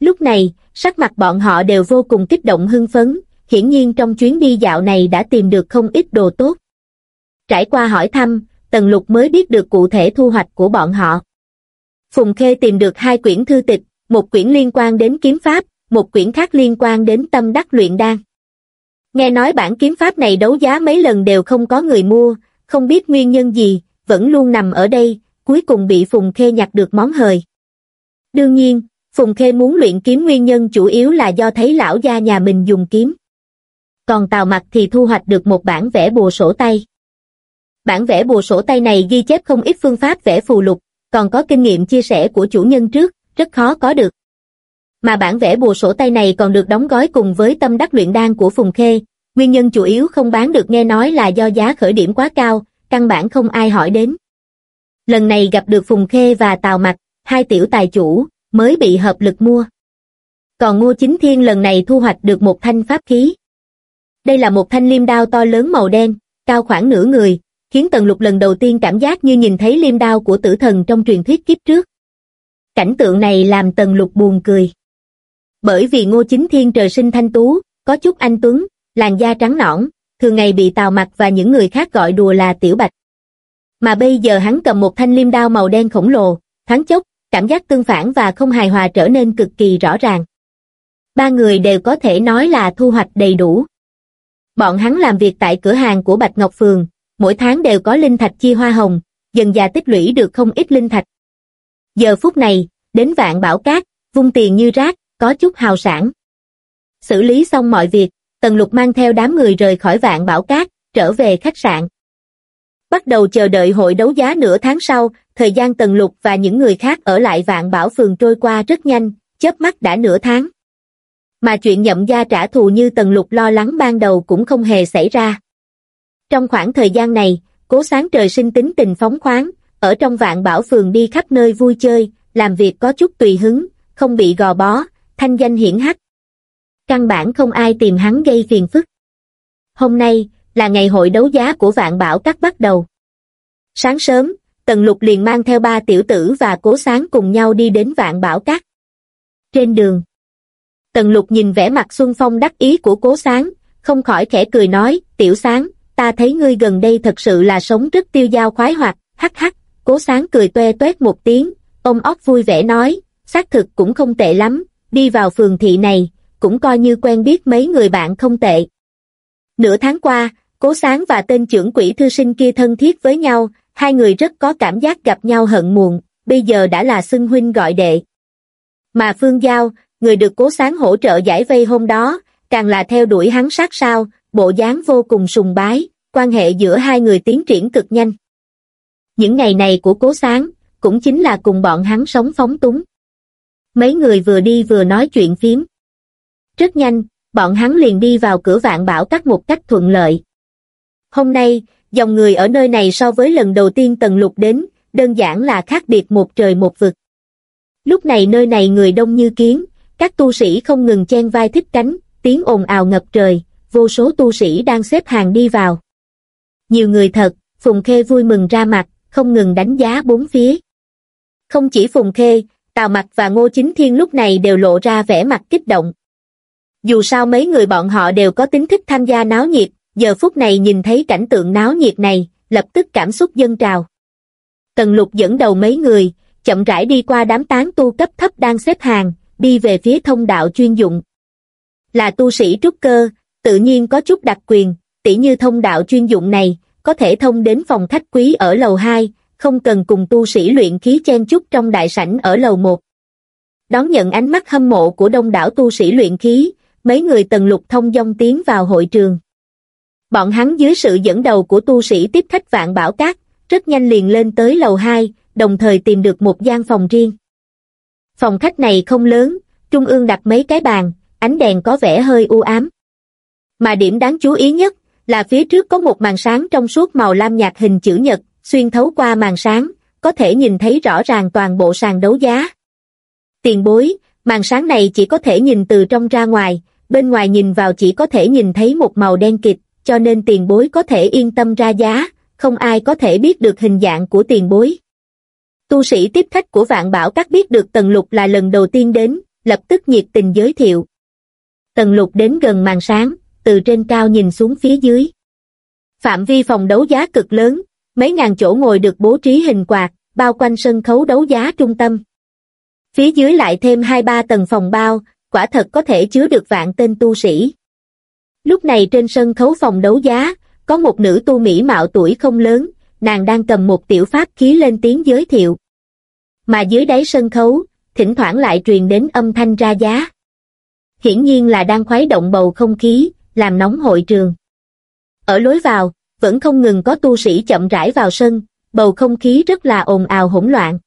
S1: Lúc này, sắc mặt bọn họ đều vô cùng kích động hưng phấn, hiển nhiên trong chuyến đi dạo này đã tìm được không ít đồ tốt. Trải qua hỏi thăm, Tần Lục mới biết được cụ thể thu hoạch của bọn họ. Phùng Khê tìm được hai quyển thư tịch, một quyển liên quan đến kiếm pháp, một quyển khác liên quan đến tâm đắc luyện đan. Nghe nói bản kiếm pháp này đấu giá mấy lần đều không có người mua, không biết nguyên nhân gì, vẫn luôn nằm ở đây, cuối cùng bị Phùng Khê nhặt được món hời. Đương nhiên, Phùng Khê muốn luyện kiếm nguyên nhân chủ yếu là do thấy lão gia nhà mình dùng kiếm. Còn Tào Mặc thì thu hoạch được một bản vẽ bùa sổ tay. Bản vẽ bùa sổ tay này ghi chép không ít phương pháp vẽ phù lục, còn có kinh nghiệm chia sẻ của chủ nhân trước, rất khó có được. Mà bản vẽ bùa sổ tay này còn được đóng gói cùng với tâm đắc luyện đan của Phùng Khê, nguyên nhân chủ yếu không bán được nghe nói là do giá khởi điểm quá cao, căn bản không ai hỏi đến. Lần này gặp được Phùng Khê và Tào Mặc, hai tiểu tài chủ, mới bị hợp lực mua. Còn Ngô Chính Thiên lần này thu hoạch được một thanh pháp khí. Đây là một thanh liêm đao to lớn màu đen, cao khoảng nửa người, khiến Tần Lục lần đầu tiên cảm giác như nhìn thấy liêm đao của tử thần trong truyền thuyết kiếp trước. Cảnh tượng này làm Tần Lục buồn cười. Bởi vì Ngô Chính Thiên trời sinh thanh tú, có chút anh tuấn, làn da trắng nõn, thường ngày bị Tào Mặc và những người khác gọi đùa là Tiểu Bạch. Mà bây giờ hắn cầm một thanh liêm đao màu đen khổng lồ, thoáng chốc, cảm giác tương phản và không hài hòa trở nên cực kỳ rõ ràng. Ba người đều có thể nói là thu hoạch đầy đủ. Bọn hắn làm việc tại cửa hàng của Bạch Ngọc Phường, mỗi tháng đều có linh thạch chia hoa hồng, dần già tích lũy được không ít linh thạch. Giờ phút này, đến vạn bảo cát, vung tiền như rác, có chút hào sản. Xử lý xong mọi việc, Tần Lục mang theo đám người rời khỏi vạn bảo cát, trở về khách sạn. Bắt đầu chờ đợi hội đấu giá nửa tháng sau, thời gian Tần Lục và những người khác ở lại vạn bảo phường trôi qua rất nhanh, chớp mắt đã nửa tháng. Mà chuyện nhậm gia trả thù như Tần Lục lo lắng ban đầu cũng không hề xảy ra. Trong khoảng thời gian này, cố sáng trời sinh tính tình phóng khoáng, ở trong vạn bảo phường đi khắp nơi vui chơi, làm việc có chút tùy hứng, không bị gò bó, thanh danh hiển hách. Căn bản không ai tìm hắn gây phiền phức. Hôm nay, là ngày hội đấu giá của vạn bảo các bắt đầu. Sáng sớm, Tần Lục liền mang theo ba tiểu tử và cố sáng cùng nhau đi đến vạn bảo các. Trên đường, Tần Lục nhìn vẻ mặt xuân phong đắc ý của cố sáng, không khỏi khẽ cười nói, tiểu sáng, ta thấy ngươi gần đây thật sự là sống rất tiêu dao khoái hoạt, hắc hắc, cố sáng cười toe toét một tiếng, ông óc vui vẻ nói, xác thực cũng không tệ lắm, đi vào phường thị này, cũng coi như quen biết mấy người bạn không tệ. Nửa tháng qua, cố sáng và tên trưởng quỹ thư sinh kia thân thiết với nhau, hai người rất có cảm giác gặp nhau hận muộn, bây giờ đã là xưng huynh gọi đệ. Mà Phương Giao, người được cố sáng hỗ trợ giải vây hôm đó, càng là theo đuổi hắn sát sao, bộ dáng vô cùng sùng bái, quan hệ giữa hai người tiến triển cực nhanh. Những ngày này của cố sáng, cũng chính là cùng bọn hắn sống phóng túng. Mấy người vừa đi vừa nói chuyện phím. Rất nhanh, bọn hắn liền đi vào cửa vạn bảo các một cách thuận lợi. Hôm nay, dòng người ở nơi này so với lần đầu tiên tần lục đến, đơn giản là khác biệt một trời một vực. Lúc này nơi này người đông như kiến, các tu sĩ không ngừng chen vai thích cánh, tiếng ồn ào ngập trời, vô số tu sĩ đang xếp hàng đi vào. Nhiều người thật, Phùng Khê vui mừng ra mặt, không ngừng đánh giá bốn phía. Không chỉ Phùng Khê, Tào Mặc và Ngô Chính Thiên lúc này đều lộ ra vẻ mặt kích động. Dù sao mấy người bọn họ đều có tính thích tham gia náo nhiệt, giờ phút này nhìn thấy cảnh tượng náo nhiệt này, lập tức cảm xúc dâng trào. Tần lục dẫn đầu mấy người, chậm rãi đi qua đám tán tu cấp thấp đang xếp hàng, đi về phía thông đạo chuyên dụng. Là tu sĩ trúc cơ, tự nhiên có chút đặc quyền, tỉ như thông đạo chuyên dụng này, có thể thông đến phòng khách quý ở lầu 2, không cần cùng tu sĩ luyện khí chen chúc trong đại sảnh ở lầu 1. Đón nhận ánh mắt hâm mộ của đông đảo tu sĩ luyện khí, mấy người tần lục thông dong tiến vào hội trường. Bọn hắn dưới sự dẫn đầu của tu sĩ tiếp khách vạn bảo cát, rất nhanh liền lên tới lầu 2, đồng thời tìm được một gian phòng riêng. Phòng khách này không lớn, trung ương đặt mấy cái bàn, ánh đèn có vẻ hơi u ám. Mà điểm đáng chú ý nhất là phía trước có một màn sáng trong suốt màu lam nhạt hình chữ nhật, xuyên thấu qua màn sáng, có thể nhìn thấy rõ ràng toàn bộ sàn đấu giá. Tiền bối, màn sáng này chỉ có thể nhìn từ trong ra ngoài, bên ngoài nhìn vào chỉ có thể nhìn thấy một màu đen kịt, cho nên tiền bối có thể yên tâm ra giá, không ai có thể biết được hình dạng của tiền bối. Tu sĩ tiếp khách của vạn bảo các biết được Tần Lục là lần đầu tiên đến, lập tức nhiệt tình giới thiệu. Tần Lục đến gần màn sáng, từ trên cao nhìn xuống phía dưới. Phạm vi phòng đấu giá cực lớn, mấy ngàn chỗ ngồi được bố trí hình quạt, bao quanh sân khấu đấu giá trung tâm. Phía dưới lại thêm hai ba tầng phòng bao, quả thật có thể chứa được vạn tên tu sĩ. Lúc này trên sân khấu phòng đấu giá, có một nữ tu mỹ mạo tuổi không lớn, nàng đang cầm một tiểu pháp khí lên tiếng giới thiệu. Mà dưới đáy sân khấu, thỉnh thoảng lại truyền đến âm thanh ra giá. Hiển nhiên là đang khuấy động bầu không khí, làm nóng hội trường. Ở lối vào, vẫn không ngừng có tu sĩ chậm rãi vào sân, bầu không khí rất là ồn ào hỗn loạn.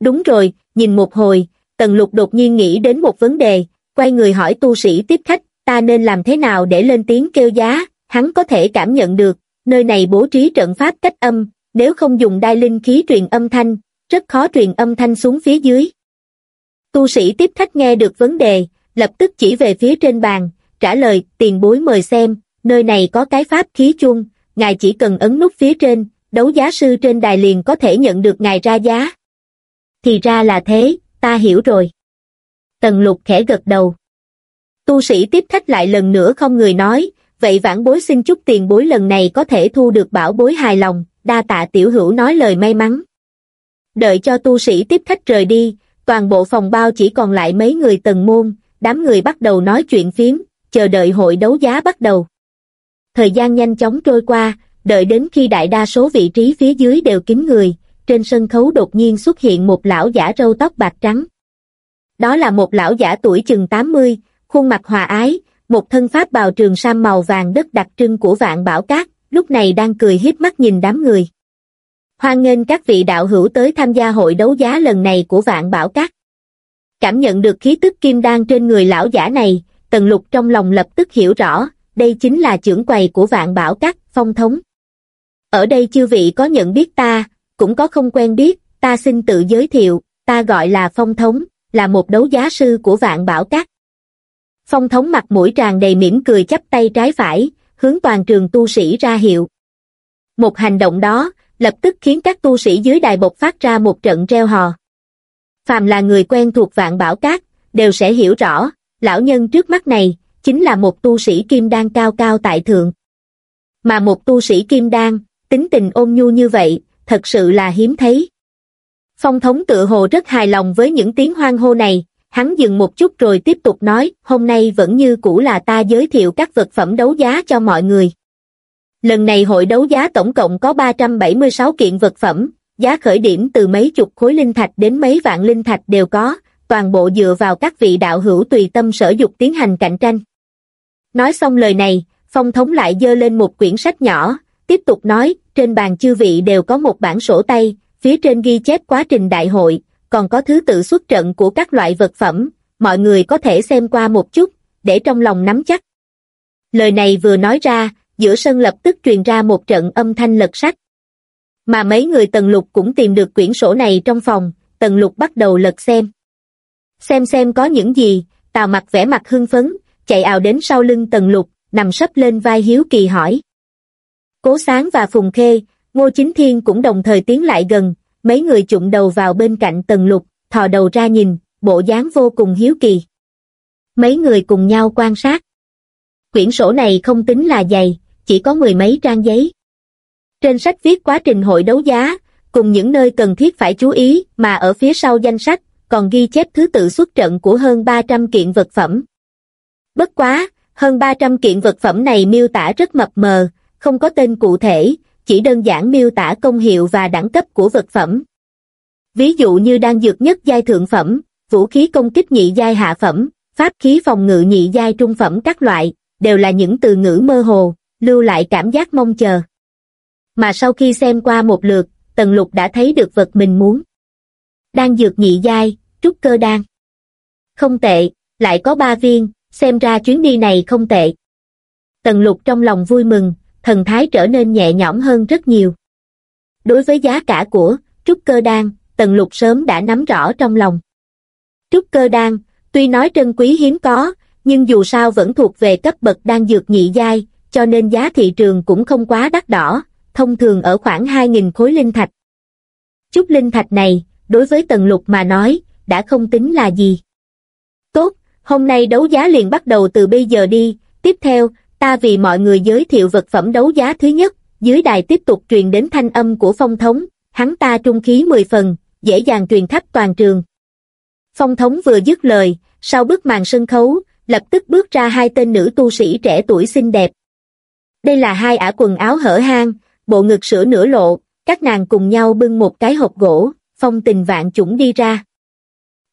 S1: Đúng rồi, nhìn một hồi, Tần Lục đột nhiên nghĩ đến một vấn đề, quay người hỏi tu sĩ tiếp khách, ta nên làm thế nào để lên tiếng kêu giá, hắn có thể cảm nhận được, nơi này bố trí trận pháp cách âm, nếu không dùng đai linh khí truyền âm thanh, rất khó truyền âm thanh xuống phía dưới. Tu sĩ tiếp khách nghe được vấn đề, lập tức chỉ về phía trên bàn, trả lời, tiền bối mời xem, nơi này có cái pháp khí chung, ngài chỉ cần ấn nút phía trên, đấu giá sư trên đài liền có thể nhận được ngài ra giá. Thì ra là thế, ta hiểu rồi. Tần lục khẽ gật đầu. Tu sĩ tiếp khách lại lần nữa không người nói, vậy vãn bối xin chút tiền bối lần này có thể thu được bảo bối hài lòng, đa tạ tiểu hữu nói lời may mắn. Đợi cho tu sĩ tiếp khách rời đi, toàn bộ phòng bao chỉ còn lại mấy người tần môn, đám người bắt đầu nói chuyện phiếm, chờ đợi hội đấu giá bắt đầu. Thời gian nhanh chóng trôi qua, đợi đến khi đại đa số vị trí phía dưới đều kín người, trên sân khấu đột nhiên xuất hiện một lão giả râu tóc bạc trắng. Đó là một lão giả tuổi chừng 80, khuôn mặt hòa ái, một thân pháp bào trường sam màu vàng đất đặc trưng của vạn bảo cát, lúc này đang cười hiếp mắt nhìn đám người. Hoan nghênh các vị đạo hữu tới tham gia hội đấu giá lần này của vạn bảo cát. Cảm nhận được khí tức kim đan trên người lão giả này, tần lục trong lòng lập tức hiểu rõ, đây chính là trưởng quầy của vạn bảo cát, phong thống. Ở đây chư vị có nhận biết ta, cũng có không quen biết, ta xin tự giới thiệu, ta gọi là phong thống, là một đấu giá sư của vạn bảo cát. Phong thống mặt mũi tràn đầy mỉm cười chắp tay trái phải, hướng toàn trường tu sĩ ra hiệu. Một hành động đó, lập tức khiến các tu sĩ dưới đài bộc phát ra một trận reo hò. Phàm là người quen thuộc vạn bảo cát, đều sẽ hiểu rõ, lão nhân trước mắt này, chính là một tu sĩ kim đan cao cao tại thượng. Mà một tu sĩ kim đan, tính tình ôn nhu như vậy, thật sự là hiếm thấy. Phong thống tự hồ rất hài lòng với những tiếng hoang hô này, hắn dừng một chút rồi tiếp tục nói, hôm nay vẫn như cũ là ta giới thiệu các vật phẩm đấu giá cho mọi người. Lần này hội đấu giá tổng cộng có 376 kiện vật phẩm, giá khởi điểm từ mấy chục khối linh thạch đến mấy vạn linh thạch đều có, toàn bộ dựa vào các vị đạo hữu tùy tâm sở dục tiến hành cạnh tranh. Nói xong lời này, phong thống lại dơ lên một quyển sách nhỏ, tiếp tục nói, trên bàn chư vị đều có một bản sổ tay, phía trên ghi chép quá trình đại hội, còn có thứ tự xuất trận của các loại vật phẩm, mọi người có thể xem qua một chút, để trong lòng nắm chắc. Lời này vừa nói ra, giữa sân lập tức truyền ra một trận âm thanh lật sách. Mà mấy người tần lục cũng tìm được quyển sổ này trong phòng, tần lục bắt đầu lật xem. Xem xem có những gì, tào mặt vẻ mặt hưng phấn, chạy ào đến sau lưng tần lục, nằm sấp lên vai hiếu kỳ hỏi. Cố sáng và Phùng Khê, Ngô Chính Thiên cũng đồng thời tiến lại gần, mấy người chụng đầu vào bên cạnh tần lục, thò đầu ra nhìn, bộ dáng vô cùng hiếu kỳ. Mấy người cùng nhau quan sát. Quyển sổ này không tính là dày, chỉ có mười mấy trang giấy. Trên sách viết quá trình hội đấu giá, cùng những nơi cần thiết phải chú ý, mà ở phía sau danh sách, còn ghi chép thứ tự xuất trận của hơn 300 kiện vật phẩm. Bất quá, hơn 300 kiện vật phẩm này miêu tả rất mập mờ, không có tên cụ thể, chỉ đơn giản miêu tả công hiệu và đẳng cấp của vật phẩm. Ví dụ như đang dược nhất giai thượng phẩm, vũ khí công kích nhị giai hạ phẩm, pháp khí phòng ngự nhị giai trung phẩm các loại, đều là những từ ngữ mơ hồ, lưu lại cảm giác mong chờ. Mà sau khi xem qua một lượt, Tần Lục đã thấy được vật mình muốn. Đang dược nhị giai, trúc cơ đan. Không tệ, lại có ba viên, xem ra chuyến đi này không tệ. Tần Lục trong lòng vui mừng, thần thái trở nên nhẹ nhõm hơn rất nhiều. Đối với giá cả của trúc cơ đan, Tần Lục sớm đã nắm rõ trong lòng. Trúc cơ đan, tuy nói trân quý hiếm có, nhưng dù sao vẫn thuộc về cấp bậc đan dược nhị giai, cho nên giá thị trường cũng không quá đắt đỏ, thông thường ở khoảng 2.000 khối linh thạch. Chút linh thạch này, đối với Tần Lục mà nói, đã không tính là gì. Hôm nay đấu giá liền bắt đầu từ bây giờ đi, tiếp theo, ta vì mọi người giới thiệu vật phẩm đấu giá thứ nhất, dưới đài tiếp tục truyền đến thanh âm của phong thống, hắn ta trung khí mười phần, dễ dàng truyền khắp toàn trường. Phong thống vừa dứt lời, sau bức màn sân khấu, lập tức bước ra hai tên nữ tu sĩ trẻ tuổi xinh đẹp. Đây là hai ả quần áo hở hang, bộ ngực sữa nửa lộ, các nàng cùng nhau bưng một cái hộp gỗ, phong tình vạn chủng đi ra.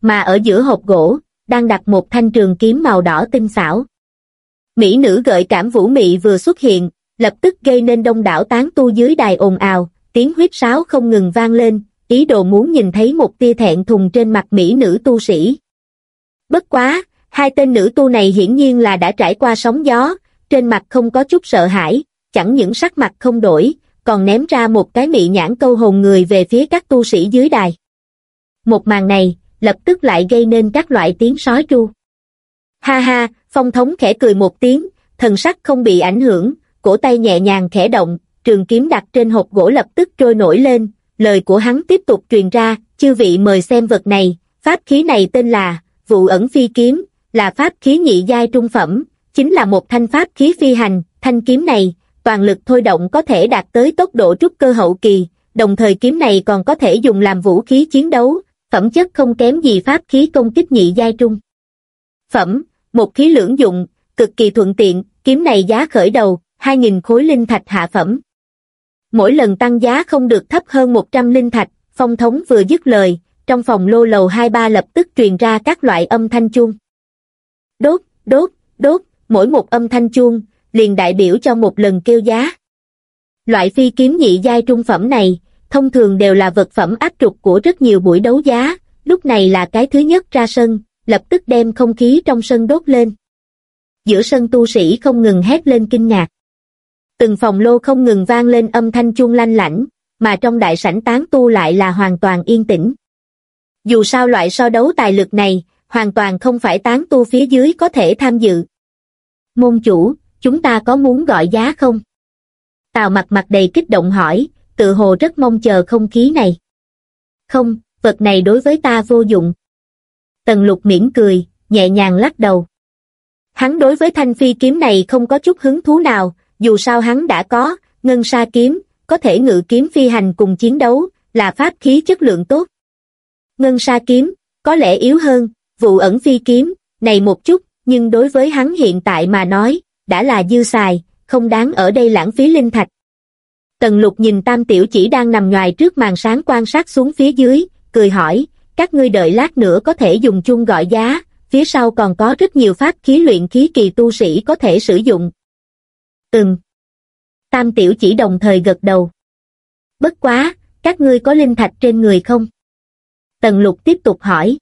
S1: Mà ở giữa hộp gỗ, đang đặt một thanh trường kiếm màu đỏ tinh xảo. Mỹ nữ gợi cảm vũ mị vừa xuất hiện, lập tức gây nên đông đảo tán tu dưới đài ồn ào, tiếng huyết sáo không ngừng vang lên, ý đồ muốn nhìn thấy một tia thẹn thùng trên mặt Mỹ nữ tu sĩ. Bất quá, hai tên nữ tu này hiển nhiên là đã trải qua sóng gió, trên mặt không có chút sợ hãi, chẳng những sắc mặt không đổi, còn ném ra một cái mị nhãn câu hồn người về phía các tu sĩ dưới đài. Một màn này, lập tức lại gây nên các loại tiếng sói tru. Ha ha, phong thống khẽ cười một tiếng, thần sắc không bị ảnh hưởng, cổ tay nhẹ nhàng khẽ động, trường kiếm đặt trên hộp gỗ lập tức trôi nổi lên, lời của hắn tiếp tục truyền ra, chư vị mời xem vật này, pháp khí này tên là, vụ ẩn phi kiếm, là pháp khí nhị giai trung phẩm, chính là một thanh pháp khí phi hành, thanh kiếm này, toàn lực thôi động có thể đạt tới tốc độ trúc cơ hậu kỳ, đồng thời kiếm này còn có thể dùng làm vũ khí chiến đấu, phẩm chất không kém gì pháp khí công kích nhị giai trung. Phẩm, một khí lưỡng dụng, cực kỳ thuận tiện, kiếm này giá khởi đầu, 2.000 khối linh thạch hạ phẩm. Mỗi lần tăng giá không được thấp hơn 100 linh thạch, phong thống vừa dứt lời, trong phòng lô lầu 23 lập tức truyền ra các loại âm thanh chuông. Đốt, đốt, đốt, mỗi một âm thanh chuông, liền đại biểu cho một lần kêu giá. Loại phi kiếm nhị giai trung phẩm này, thông thường đều là vật phẩm áp trục của rất nhiều buổi đấu giá, lúc này là cái thứ nhất ra sân, lập tức đem không khí trong sân đốt lên. Giữa sân tu sĩ không ngừng hét lên kinh ngạc. Từng phòng lô không ngừng vang lên âm thanh chuông lanh lảnh, mà trong đại sảnh tán tu lại là hoàn toàn yên tĩnh. Dù sao loại so đấu tài lực này, hoàn toàn không phải tán tu phía dưới có thể tham dự. Môn chủ, chúng ta có muốn gọi giá không? Tào mặt mặt đầy kích động hỏi, tự hồ rất mong chờ không khí này. Không, vật này đối với ta vô dụng. Tần lục miễn cười, nhẹ nhàng lắc đầu. Hắn đối với thanh phi kiếm này không có chút hứng thú nào, dù sao hắn đã có, ngân sa kiếm, có thể ngự kiếm phi hành cùng chiến đấu, là pháp khí chất lượng tốt. Ngân sa kiếm, có lẽ yếu hơn, vụ ẩn phi kiếm, này một chút, nhưng đối với hắn hiện tại mà nói, đã là dư xài, không đáng ở đây lãng phí linh thạch. Tần lục nhìn tam tiểu chỉ đang nằm ngoài trước màn sáng quan sát xuống phía dưới, cười hỏi, các ngươi đợi lát nữa có thể dùng chung gọi giá, phía sau còn có rất nhiều pháp khí luyện khí kỳ tu sĩ có thể sử dụng. Ừm. Tam tiểu chỉ đồng thời gật đầu. Bất quá, các ngươi có linh thạch trên người không? Tần lục tiếp tục hỏi.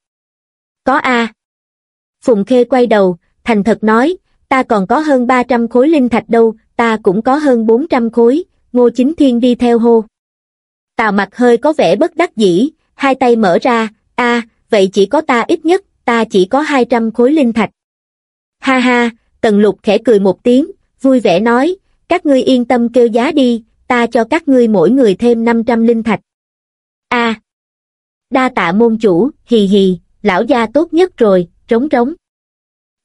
S1: Có a. Phùng Khê quay đầu, thành thật nói, ta còn có hơn 300 khối linh thạch đâu, ta cũng có hơn 400 khối, Ngô Chính Thiên đi theo hô. Tào mặt hơi có vẻ bất đắc dĩ, hai tay mở ra, a, vậy chỉ có ta ít nhất, ta chỉ có 200 khối linh thạch. Ha ha, Tần Lục khẽ cười một tiếng, vui vẻ nói, các ngươi yên tâm kêu giá đi, ta cho các ngươi mỗi người thêm 500 linh thạch. A. đa tạ môn chủ, hì hì, lão gia tốt nhất rồi, trống trống.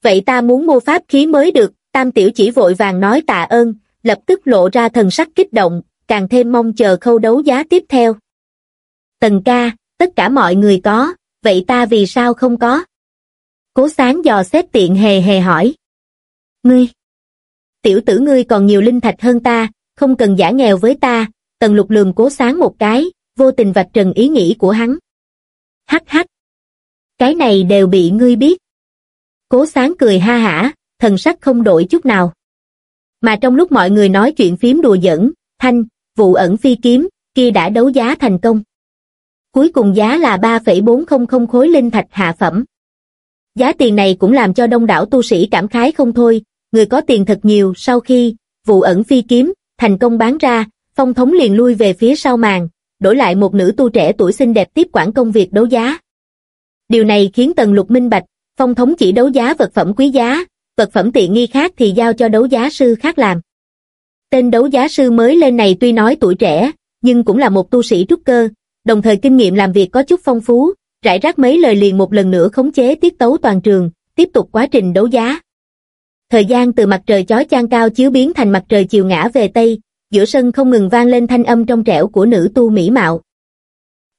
S1: Vậy ta muốn mua pháp khí mới được, tam tiểu chỉ vội vàng nói tạ ơn, lập tức lộ ra thần sắc kích động, càng thêm mong chờ khâu đấu giá tiếp theo. Tần ca, tất cả mọi người có, vậy ta vì sao không có? Cố sáng dò xét tiện hề hề hỏi. Ngươi! Tiểu tử ngươi còn nhiều linh thạch hơn ta, không cần giả nghèo với ta, tần lục lường cố sáng một cái, vô tình vạch trần ý nghĩ của hắn. Hắc hắc! Cái này đều bị ngươi biết. Cố sáng cười ha hả, thần sắc không đổi chút nào. Mà trong lúc mọi người nói chuyện phím đùa giỡn, thanh, vụ ẩn phi kiếm, kia đã đấu giá thành công. Cuối cùng giá là 3,400 khối linh thạch hạ phẩm. Giá tiền này cũng làm cho đông đảo tu sĩ cảm khái không thôi, người có tiền thật nhiều sau khi vụ ẩn phi kiếm thành công bán ra, phong thống liền lui về phía sau màn, đổi lại một nữ tu trẻ tuổi xinh đẹp tiếp quản công việc đấu giá. Điều này khiến Tần Lục minh bạch, phong thống chỉ đấu giá vật phẩm quý giá, vật phẩm tiện nghi khác thì giao cho đấu giá sư khác làm. Tên đấu giá sư mới lên này tuy nói tuổi trẻ, nhưng cũng là một tu sĩ trúc cơ, đồng thời kinh nghiệm làm việc có chút phong phú, rải rác mấy lời liền một lần nữa khống chế tiết tấu toàn trường, tiếp tục quá trình đấu giá. Thời gian từ mặt trời chói chang cao chiếu biến thành mặt trời chiều ngã về Tây, giữa sân không ngừng vang lên thanh âm trong trẻo của nữ tu mỹ mạo.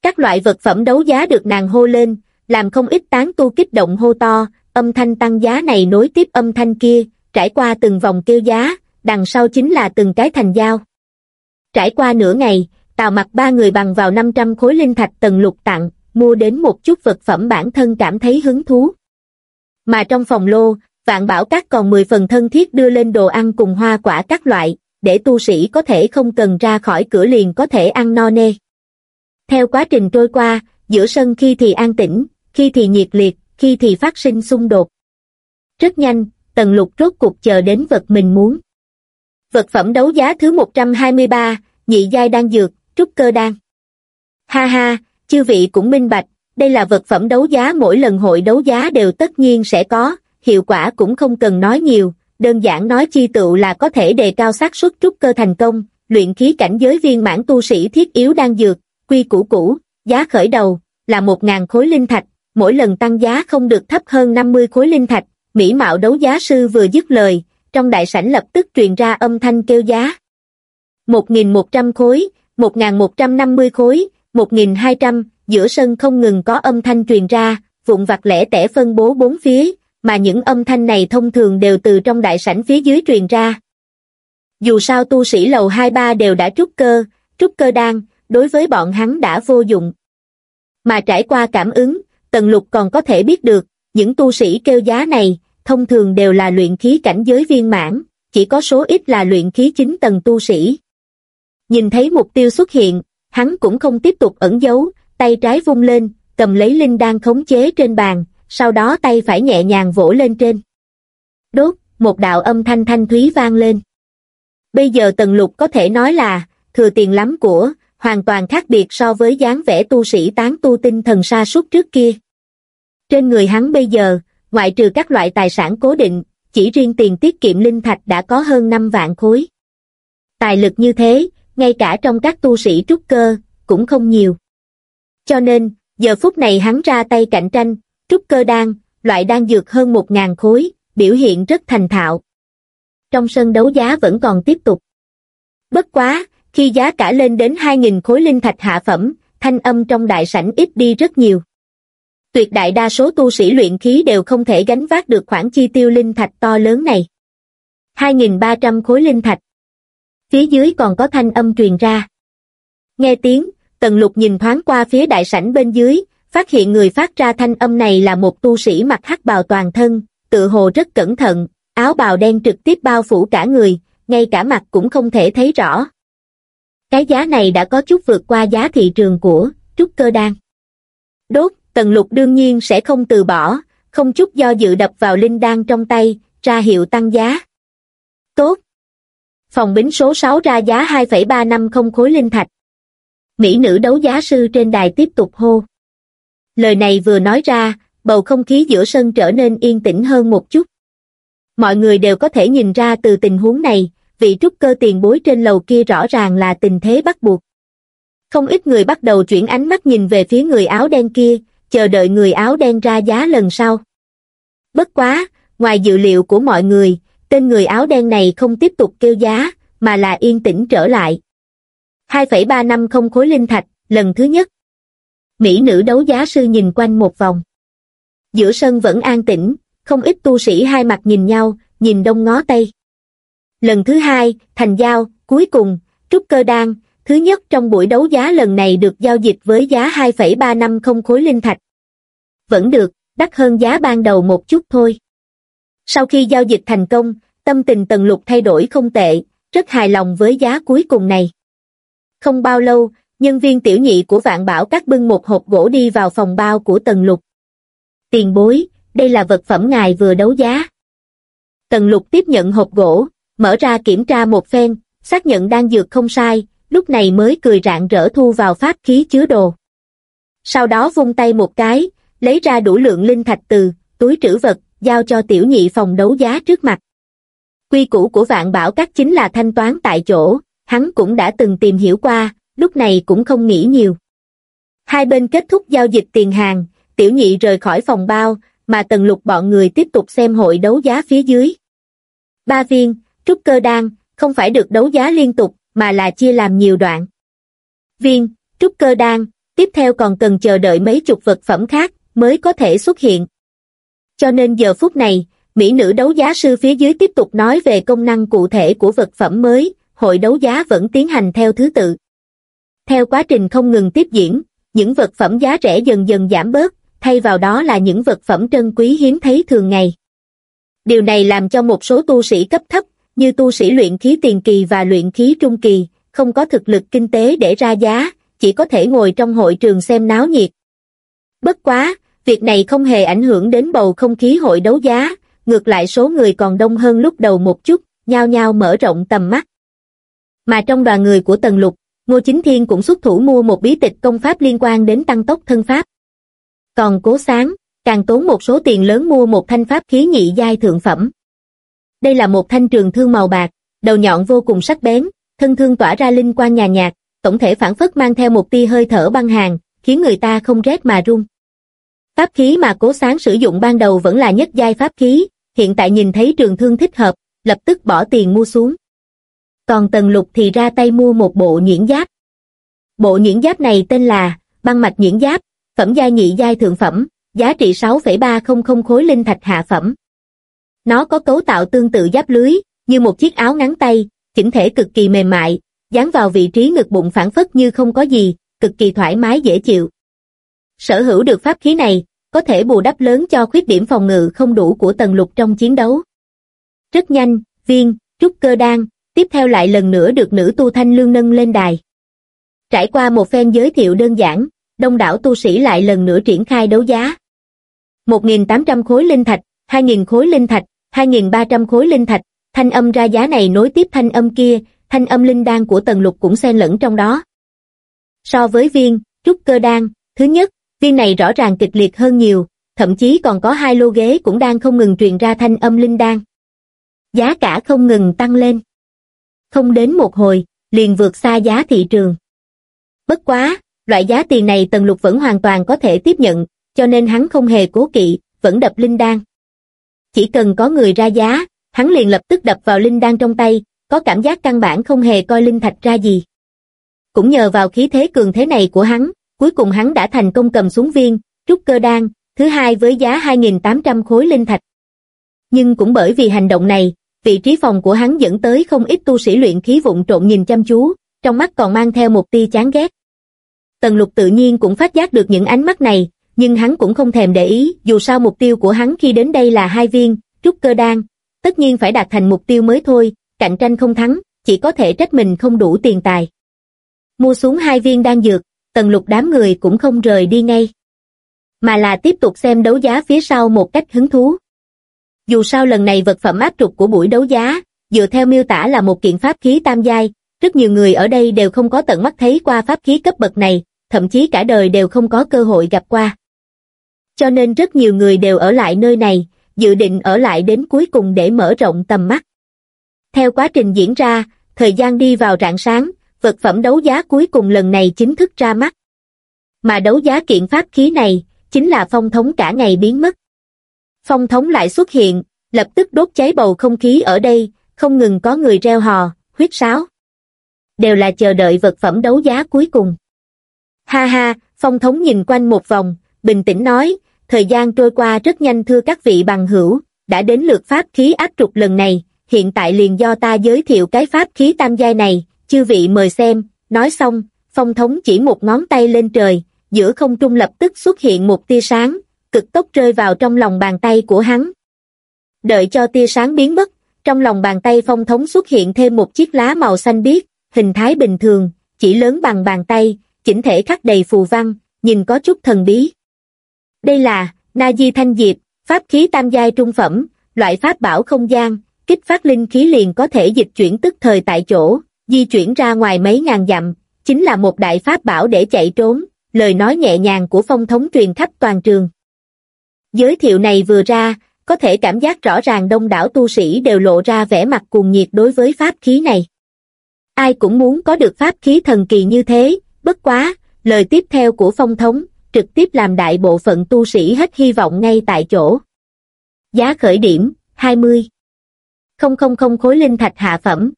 S1: Các loại vật phẩm đấu giá được nàng hô lên, làm không ít tán tu kích động hô to, âm thanh tăng giá này nối tiếp âm thanh kia, trải qua từng vòng kêu giá, đằng sau chính là từng cái thành giao. Trải qua nửa ngày, tào mặt ba người bằng vào 500 khối linh thạch tầng lục tặng, mua đến một chút vật phẩm bản thân cảm thấy hứng thú. Mà trong phòng lô, vạn bảo các còn 10 phần thân thiết đưa lên đồ ăn cùng hoa quả các loại, để tu sĩ có thể không cần ra khỏi cửa liền có thể ăn no nê. Theo quá trình trôi qua, giữa sân khi thì an tĩnh, khi thì nhiệt liệt, khi thì phát sinh xung đột. Rất nhanh, tần lục rốt cục chờ đến vật mình muốn. Vật phẩm đấu giá thứ 123, nhị giai đan dược, trúc cơ đan. Ha ha, chư vị cũng minh bạch, đây là vật phẩm đấu giá mỗi lần hội đấu giá đều tất nhiên sẽ có, hiệu quả cũng không cần nói nhiều, đơn giản nói chi tựu là có thể đề cao xác suất trúc cơ thành công, luyện khí cảnh giới viên mãn tu sĩ thiết yếu đan dược, quy củ cũ, giá khởi đầu, là 1.000 khối linh thạch, mỗi lần tăng giá không được thấp hơn 50 khối linh thạch, mỹ mạo đấu giá sư vừa dứt lời, trong đại sảnh lập tức truyền ra âm thanh kêu giá. 1.100 khối, 1.150 khối, 1.200, giữa sân không ngừng có âm thanh truyền ra, vụn vặt lẻ tẻ phân bố bốn phía, mà những âm thanh này thông thường đều từ trong đại sảnh phía dưới truyền ra. Dù sao tu sĩ lầu 2-3 đều đã trúc cơ, trúc cơ đan, đối với bọn hắn đã vô dụng. Mà trải qua cảm ứng, Tần Lục còn có thể biết được, những tu sĩ kêu giá này, thông thường đều là luyện khí cảnh giới viên mãn, chỉ có số ít là luyện khí chính tầng tu sĩ. Nhìn thấy mục tiêu xuất hiện, hắn cũng không tiếp tục ẩn giấu, tay trái vung lên, cầm lấy linh đan khống chế trên bàn, sau đó tay phải nhẹ nhàng vỗ lên trên. Đốt, một đạo âm thanh thanh thúy vang lên. Bây giờ tần lục có thể nói là, thừa tiền lắm của, hoàn toàn khác biệt so với dáng vẻ tu sĩ tán tu tinh thần sa sút trước kia. Trên người hắn bây giờ, ngoại trừ các loại tài sản cố định, chỉ riêng tiền tiết kiệm linh thạch đã có hơn 5 vạn khối. Tài lực như thế, ngay cả trong các tu sĩ trúc cơ, cũng không nhiều. Cho nên, giờ phút này hắn ra tay cạnh tranh, trúc cơ đan, loại đan dược hơn 1.000 khối, biểu hiện rất thành thạo. Trong sân đấu giá vẫn còn tiếp tục. Bất quá, khi giá cả lên đến 2.000 khối linh thạch hạ phẩm, thanh âm trong đại sảnh ít đi rất nhiều. Tuyệt đại đa số tu sĩ luyện khí đều không thể gánh vác được khoản chi tiêu linh thạch to lớn này. 2.300 khối linh thạch. Phía dưới còn có thanh âm truyền ra. Nghe tiếng, Tần Lục nhìn thoáng qua phía đại sảnh bên dưới, phát hiện người phát ra thanh âm này là một tu sĩ mặc hắc bào toàn thân, tự hồ rất cẩn thận, áo bào đen trực tiếp bao phủ cả người, ngay cả mặt cũng không thể thấy rõ. Cái giá này đã có chút vượt qua giá thị trường của trúc cơ đan. Đốt, tần lục đương nhiên sẽ không từ bỏ, không chút do dự đập vào linh đan trong tay, ra hiệu tăng giá. Tốt. Phòng bính số 6 ra giá 2,350 khối linh thạch. Mỹ nữ đấu giá sư trên đài tiếp tục hô. Lời này vừa nói ra, bầu không khí giữa sân trở nên yên tĩnh hơn một chút. Mọi người đều có thể nhìn ra từ tình huống này, vị trúc cơ tiền bối trên lầu kia rõ ràng là tình thế bắt buộc. Không ít người bắt đầu chuyển ánh mắt nhìn về phía người áo đen kia, chờ đợi người áo đen ra giá lần sau. Bất quá, ngoài dự liệu của mọi người, tên người áo đen này không tiếp tục kêu giá, mà là yên tĩnh trở lại. 2,350 khối linh thạch, lần thứ nhất. Mỹ nữ đấu giá sư nhìn quanh một vòng. Giữa sân vẫn an tĩnh, không ít tu sĩ hai mặt nhìn nhau, nhìn đông ngó tây. Lần thứ hai, thành giao, cuối cùng, trúc cơ đan, thứ nhất trong buổi đấu giá lần này được giao dịch với giá 2,350 khối linh thạch. Vẫn được, đắt hơn giá ban đầu một chút thôi. Sau khi giao dịch thành công, tâm tình tần lục thay đổi không tệ, rất hài lòng với giá cuối cùng này. Không bao lâu, nhân viên tiểu nhị của vạn bảo cắt bưng một hộp gỗ đi vào phòng bao của tần lục. Tiền bối, đây là vật phẩm ngài vừa đấu giá. Tần lục tiếp nhận hộp gỗ, mở ra kiểm tra một phen, xác nhận đang dược không sai, lúc này mới cười rạng rỡ thu vào pháp khí chứa đồ. Sau đó vung tay một cái, lấy ra đủ lượng linh thạch từ, túi trữ vật, giao cho tiểu nhị phòng đấu giá trước mặt. Quy củ của vạn bảo các chính là thanh toán tại chỗ, hắn cũng đã từng tìm hiểu qua, lúc này cũng không nghĩ nhiều. Hai bên kết thúc giao dịch tiền hàng, tiểu nhị rời khỏi phòng bao, mà tần lục bọn người tiếp tục xem hội đấu giá phía dưới. Ba viên, trúc cơ đan, không phải được đấu giá liên tục, mà là chia làm nhiều đoạn. Viên, trúc cơ đan, tiếp theo còn cần chờ đợi mấy chục vật phẩm khác mới có thể xuất hiện. Cho nên giờ phút này, Mỹ nữ đấu giá sư phía dưới tiếp tục nói về công năng cụ thể của vật phẩm mới, hội đấu giá vẫn tiến hành theo thứ tự. Theo quá trình không ngừng tiếp diễn, những vật phẩm giá rẻ dần dần giảm bớt, thay vào đó là những vật phẩm trân quý hiếm thấy thường ngày. Điều này làm cho một số tu sĩ cấp thấp, như tu sĩ luyện khí tiền kỳ và luyện khí trung kỳ, không có thực lực kinh tế để ra giá, chỉ có thể ngồi trong hội trường xem náo nhiệt. Bất quá, việc này không hề ảnh hưởng đến bầu không khí hội đấu giá, ngược lại số người còn đông hơn lúc đầu một chút, nhao nhao mở rộng tầm mắt. Mà trong đoàn người của Tần Lục, Ngô Chính Thiên cũng xuất thủ mua một bí tịch công pháp liên quan đến tăng tốc thân pháp. Còn Cố Sáng, càng tốn một số tiền lớn mua một thanh pháp khí nhị giai thượng phẩm. Đây là một thanh trường thương màu bạc, đầu nhọn vô cùng sắc bén, thân thương tỏa ra linh quang nhà nhạt, tổng thể phản phất mang theo một tia hơi thở băng hàng, khiến người ta không rét mà run. Pháp khí mà cố sáng sử dụng ban đầu vẫn là nhất giai pháp khí, hiện tại nhìn thấy trường thương thích hợp, lập tức bỏ tiền mua xuống. Còn Tần Lục thì ra tay mua một bộ nhuyễn giáp. Bộ nhuyễn giáp này tên là băng mạch nhuyễn giáp, phẩm giai nhị giai thượng phẩm, giá trị 6,300 khối linh thạch hạ phẩm. Nó có cấu tạo tương tự giáp lưới, như một chiếc áo ngắn tay, chỉnh thể cực kỳ mềm mại, dán vào vị trí ngực bụng phản phất như không có gì, cực kỳ thoải mái dễ chịu. Sở hữu được pháp khí này, có thể bù đắp lớn cho khuyết điểm phòng ngự không đủ của tần lục trong chiến đấu. Rất nhanh, viên, trúc cơ đan, tiếp theo lại lần nữa được nữ tu thanh lương nâng lên đài. Trải qua một phen giới thiệu đơn giản, đông đảo tu sĩ lại lần nữa triển khai đấu giá. 1.800 khối linh thạch, 2.000 khối linh thạch, 2.300 khối linh thạch, thanh âm ra giá này nối tiếp thanh âm kia, thanh âm linh đan của tần lục cũng xen lẫn trong đó. So với viên, trúc cơ đan, thứ nhất, viên này rõ ràng kịch liệt hơn nhiều, thậm chí còn có hai lô ghế cũng đang không ngừng truyền ra thanh âm linh đan. Giá cả không ngừng tăng lên. Không đến một hồi, liền vượt xa giá thị trường. Bất quá, loại giá tiền này Tần Lục vẫn hoàn toàn có thể tiếp nhận, cho nên hắn không hề cố kỵ, vẫn đập linh đan. Chỉ cần có người ra giá, hắn liền lập tức đập vào linh đan trong tay, có cảm giác căn bản không hề coi linh thạch ra gì. Cũng nhờ vào khí thế cường thế này của hắn, cuối cùng hắn đã thành công cầm xuống viên, trúc cơ đan, thứ hai với giá 2.800 khối linh thạch. Nhưng cũng bởi vì hành động này, vị trí phòng của hắn dẫn tới không ít tu sĩ luyện khí vụng trộn nhìn chăm chú, trong mắt còn mang theo một tia chán ghét. Tần lục tự nhiên cũng phát giác được những ánh mắt này, nhưng hắn cũng không thèm để ý, dù sao mục tiêu của hắn khi đến đây là hai viên, trúc cơ đan, tất nhiên phải đạt thành mục tiêu mới thôi, cạnh tranh không thắng, chỉ có thể trách mình không đủ tiền tài. Mua xuống hai viên đan dược, tần lục đám người cũng không rời đi ngay. Mà là tiếp tục xem đấu giá phía sau một cách hứng thú. Dù sao lần này vật phẩm áp trục của buổi đấu giá, dựa theo miêu tả là một kiện pháp khí tam giai, rất nhiều người ở đây đều không có tận mắt thấy qua pháp khí cấp bậc này, thậm chí cả đời đều không có cơ hội gặp qua. Cho nên rất nhiều người đều ở lại nơi này, dự định ở lại đến cuối cùng để mở rộng tầm mắt. Theo quá trình diễn ra, thời gian đi vào rạng sáng, vật phẩm đấu giá cuối cùng lần này chính thức ra mắt. Mà đấu giá kiện pháp khí này, chính là phong thống cả ngày biến mất. Phong thống lại xuất hiện, lập tức đốt cháy bầu không khí ở đây, không ngừng có người reo hò, huyết sáo. Đều là chờ đợi vật phẩm đấu giá cuối cùng. Ha ha, phong thống nhìn quanh một vòng, bình tĩnh nói, thời gian trôi qua rất nhanh thưa các vị bằng hữu, đã đến lượt pháp khí áp trục lần này, hiện tại liền do ta giới thiệu cái pháp khí tam giai này, chư vị mời xem, nói xong, phong thống chỉ một ngón tay lên trời, giữa không trung lập tức xuất hiện một tia sáng, cực tốc rơi vào trong lòng bàn tay của hắn. Đợi cho tia sáng biến mất, trong lòng bàn tay phong thống xuất hiện thêm một chiếc lá màu xanh biếc, hình thái bình thường, chỉ lớn bằng bàn tay, chỉnh thể khắc đầy phù văn, nhìn có chút thần bí. Đây là, Na Di Thanh Diệp, pháp khí tam giai trung phẩm, loại pháp bảo không gian, kích phát linh khí liền có thể dịch chuyển tức thời tại chỗ, di chuyển ra ngoài mấy ngàn dặm, chính là một đại pháp bảo để chạy trốn, lời nói nhẹ nhàng của phong thống truyền khắp toàn trường. Giới thiệu này vừa ra, có thể cảm giác rõ ràng đông đảo tu sĩ đều lộ ra vẻ mặt cuồng nhiệt đối với pháp khí này. Ai cũng muốn có được pháp khí thần kỳ như thế, bất quá, lời tiếp theo của phong thống, trực tiếp làm đại bộ phận tu sĩ hết hy vọng ngay tại chỗ. Giá khởi điểm, 20. Không không không khối linh thạch hạ phẩm.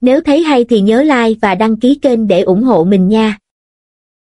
S1: Nếu thấy hay thì nhớ like và đăng ký kênh để ủng hộ mình nha.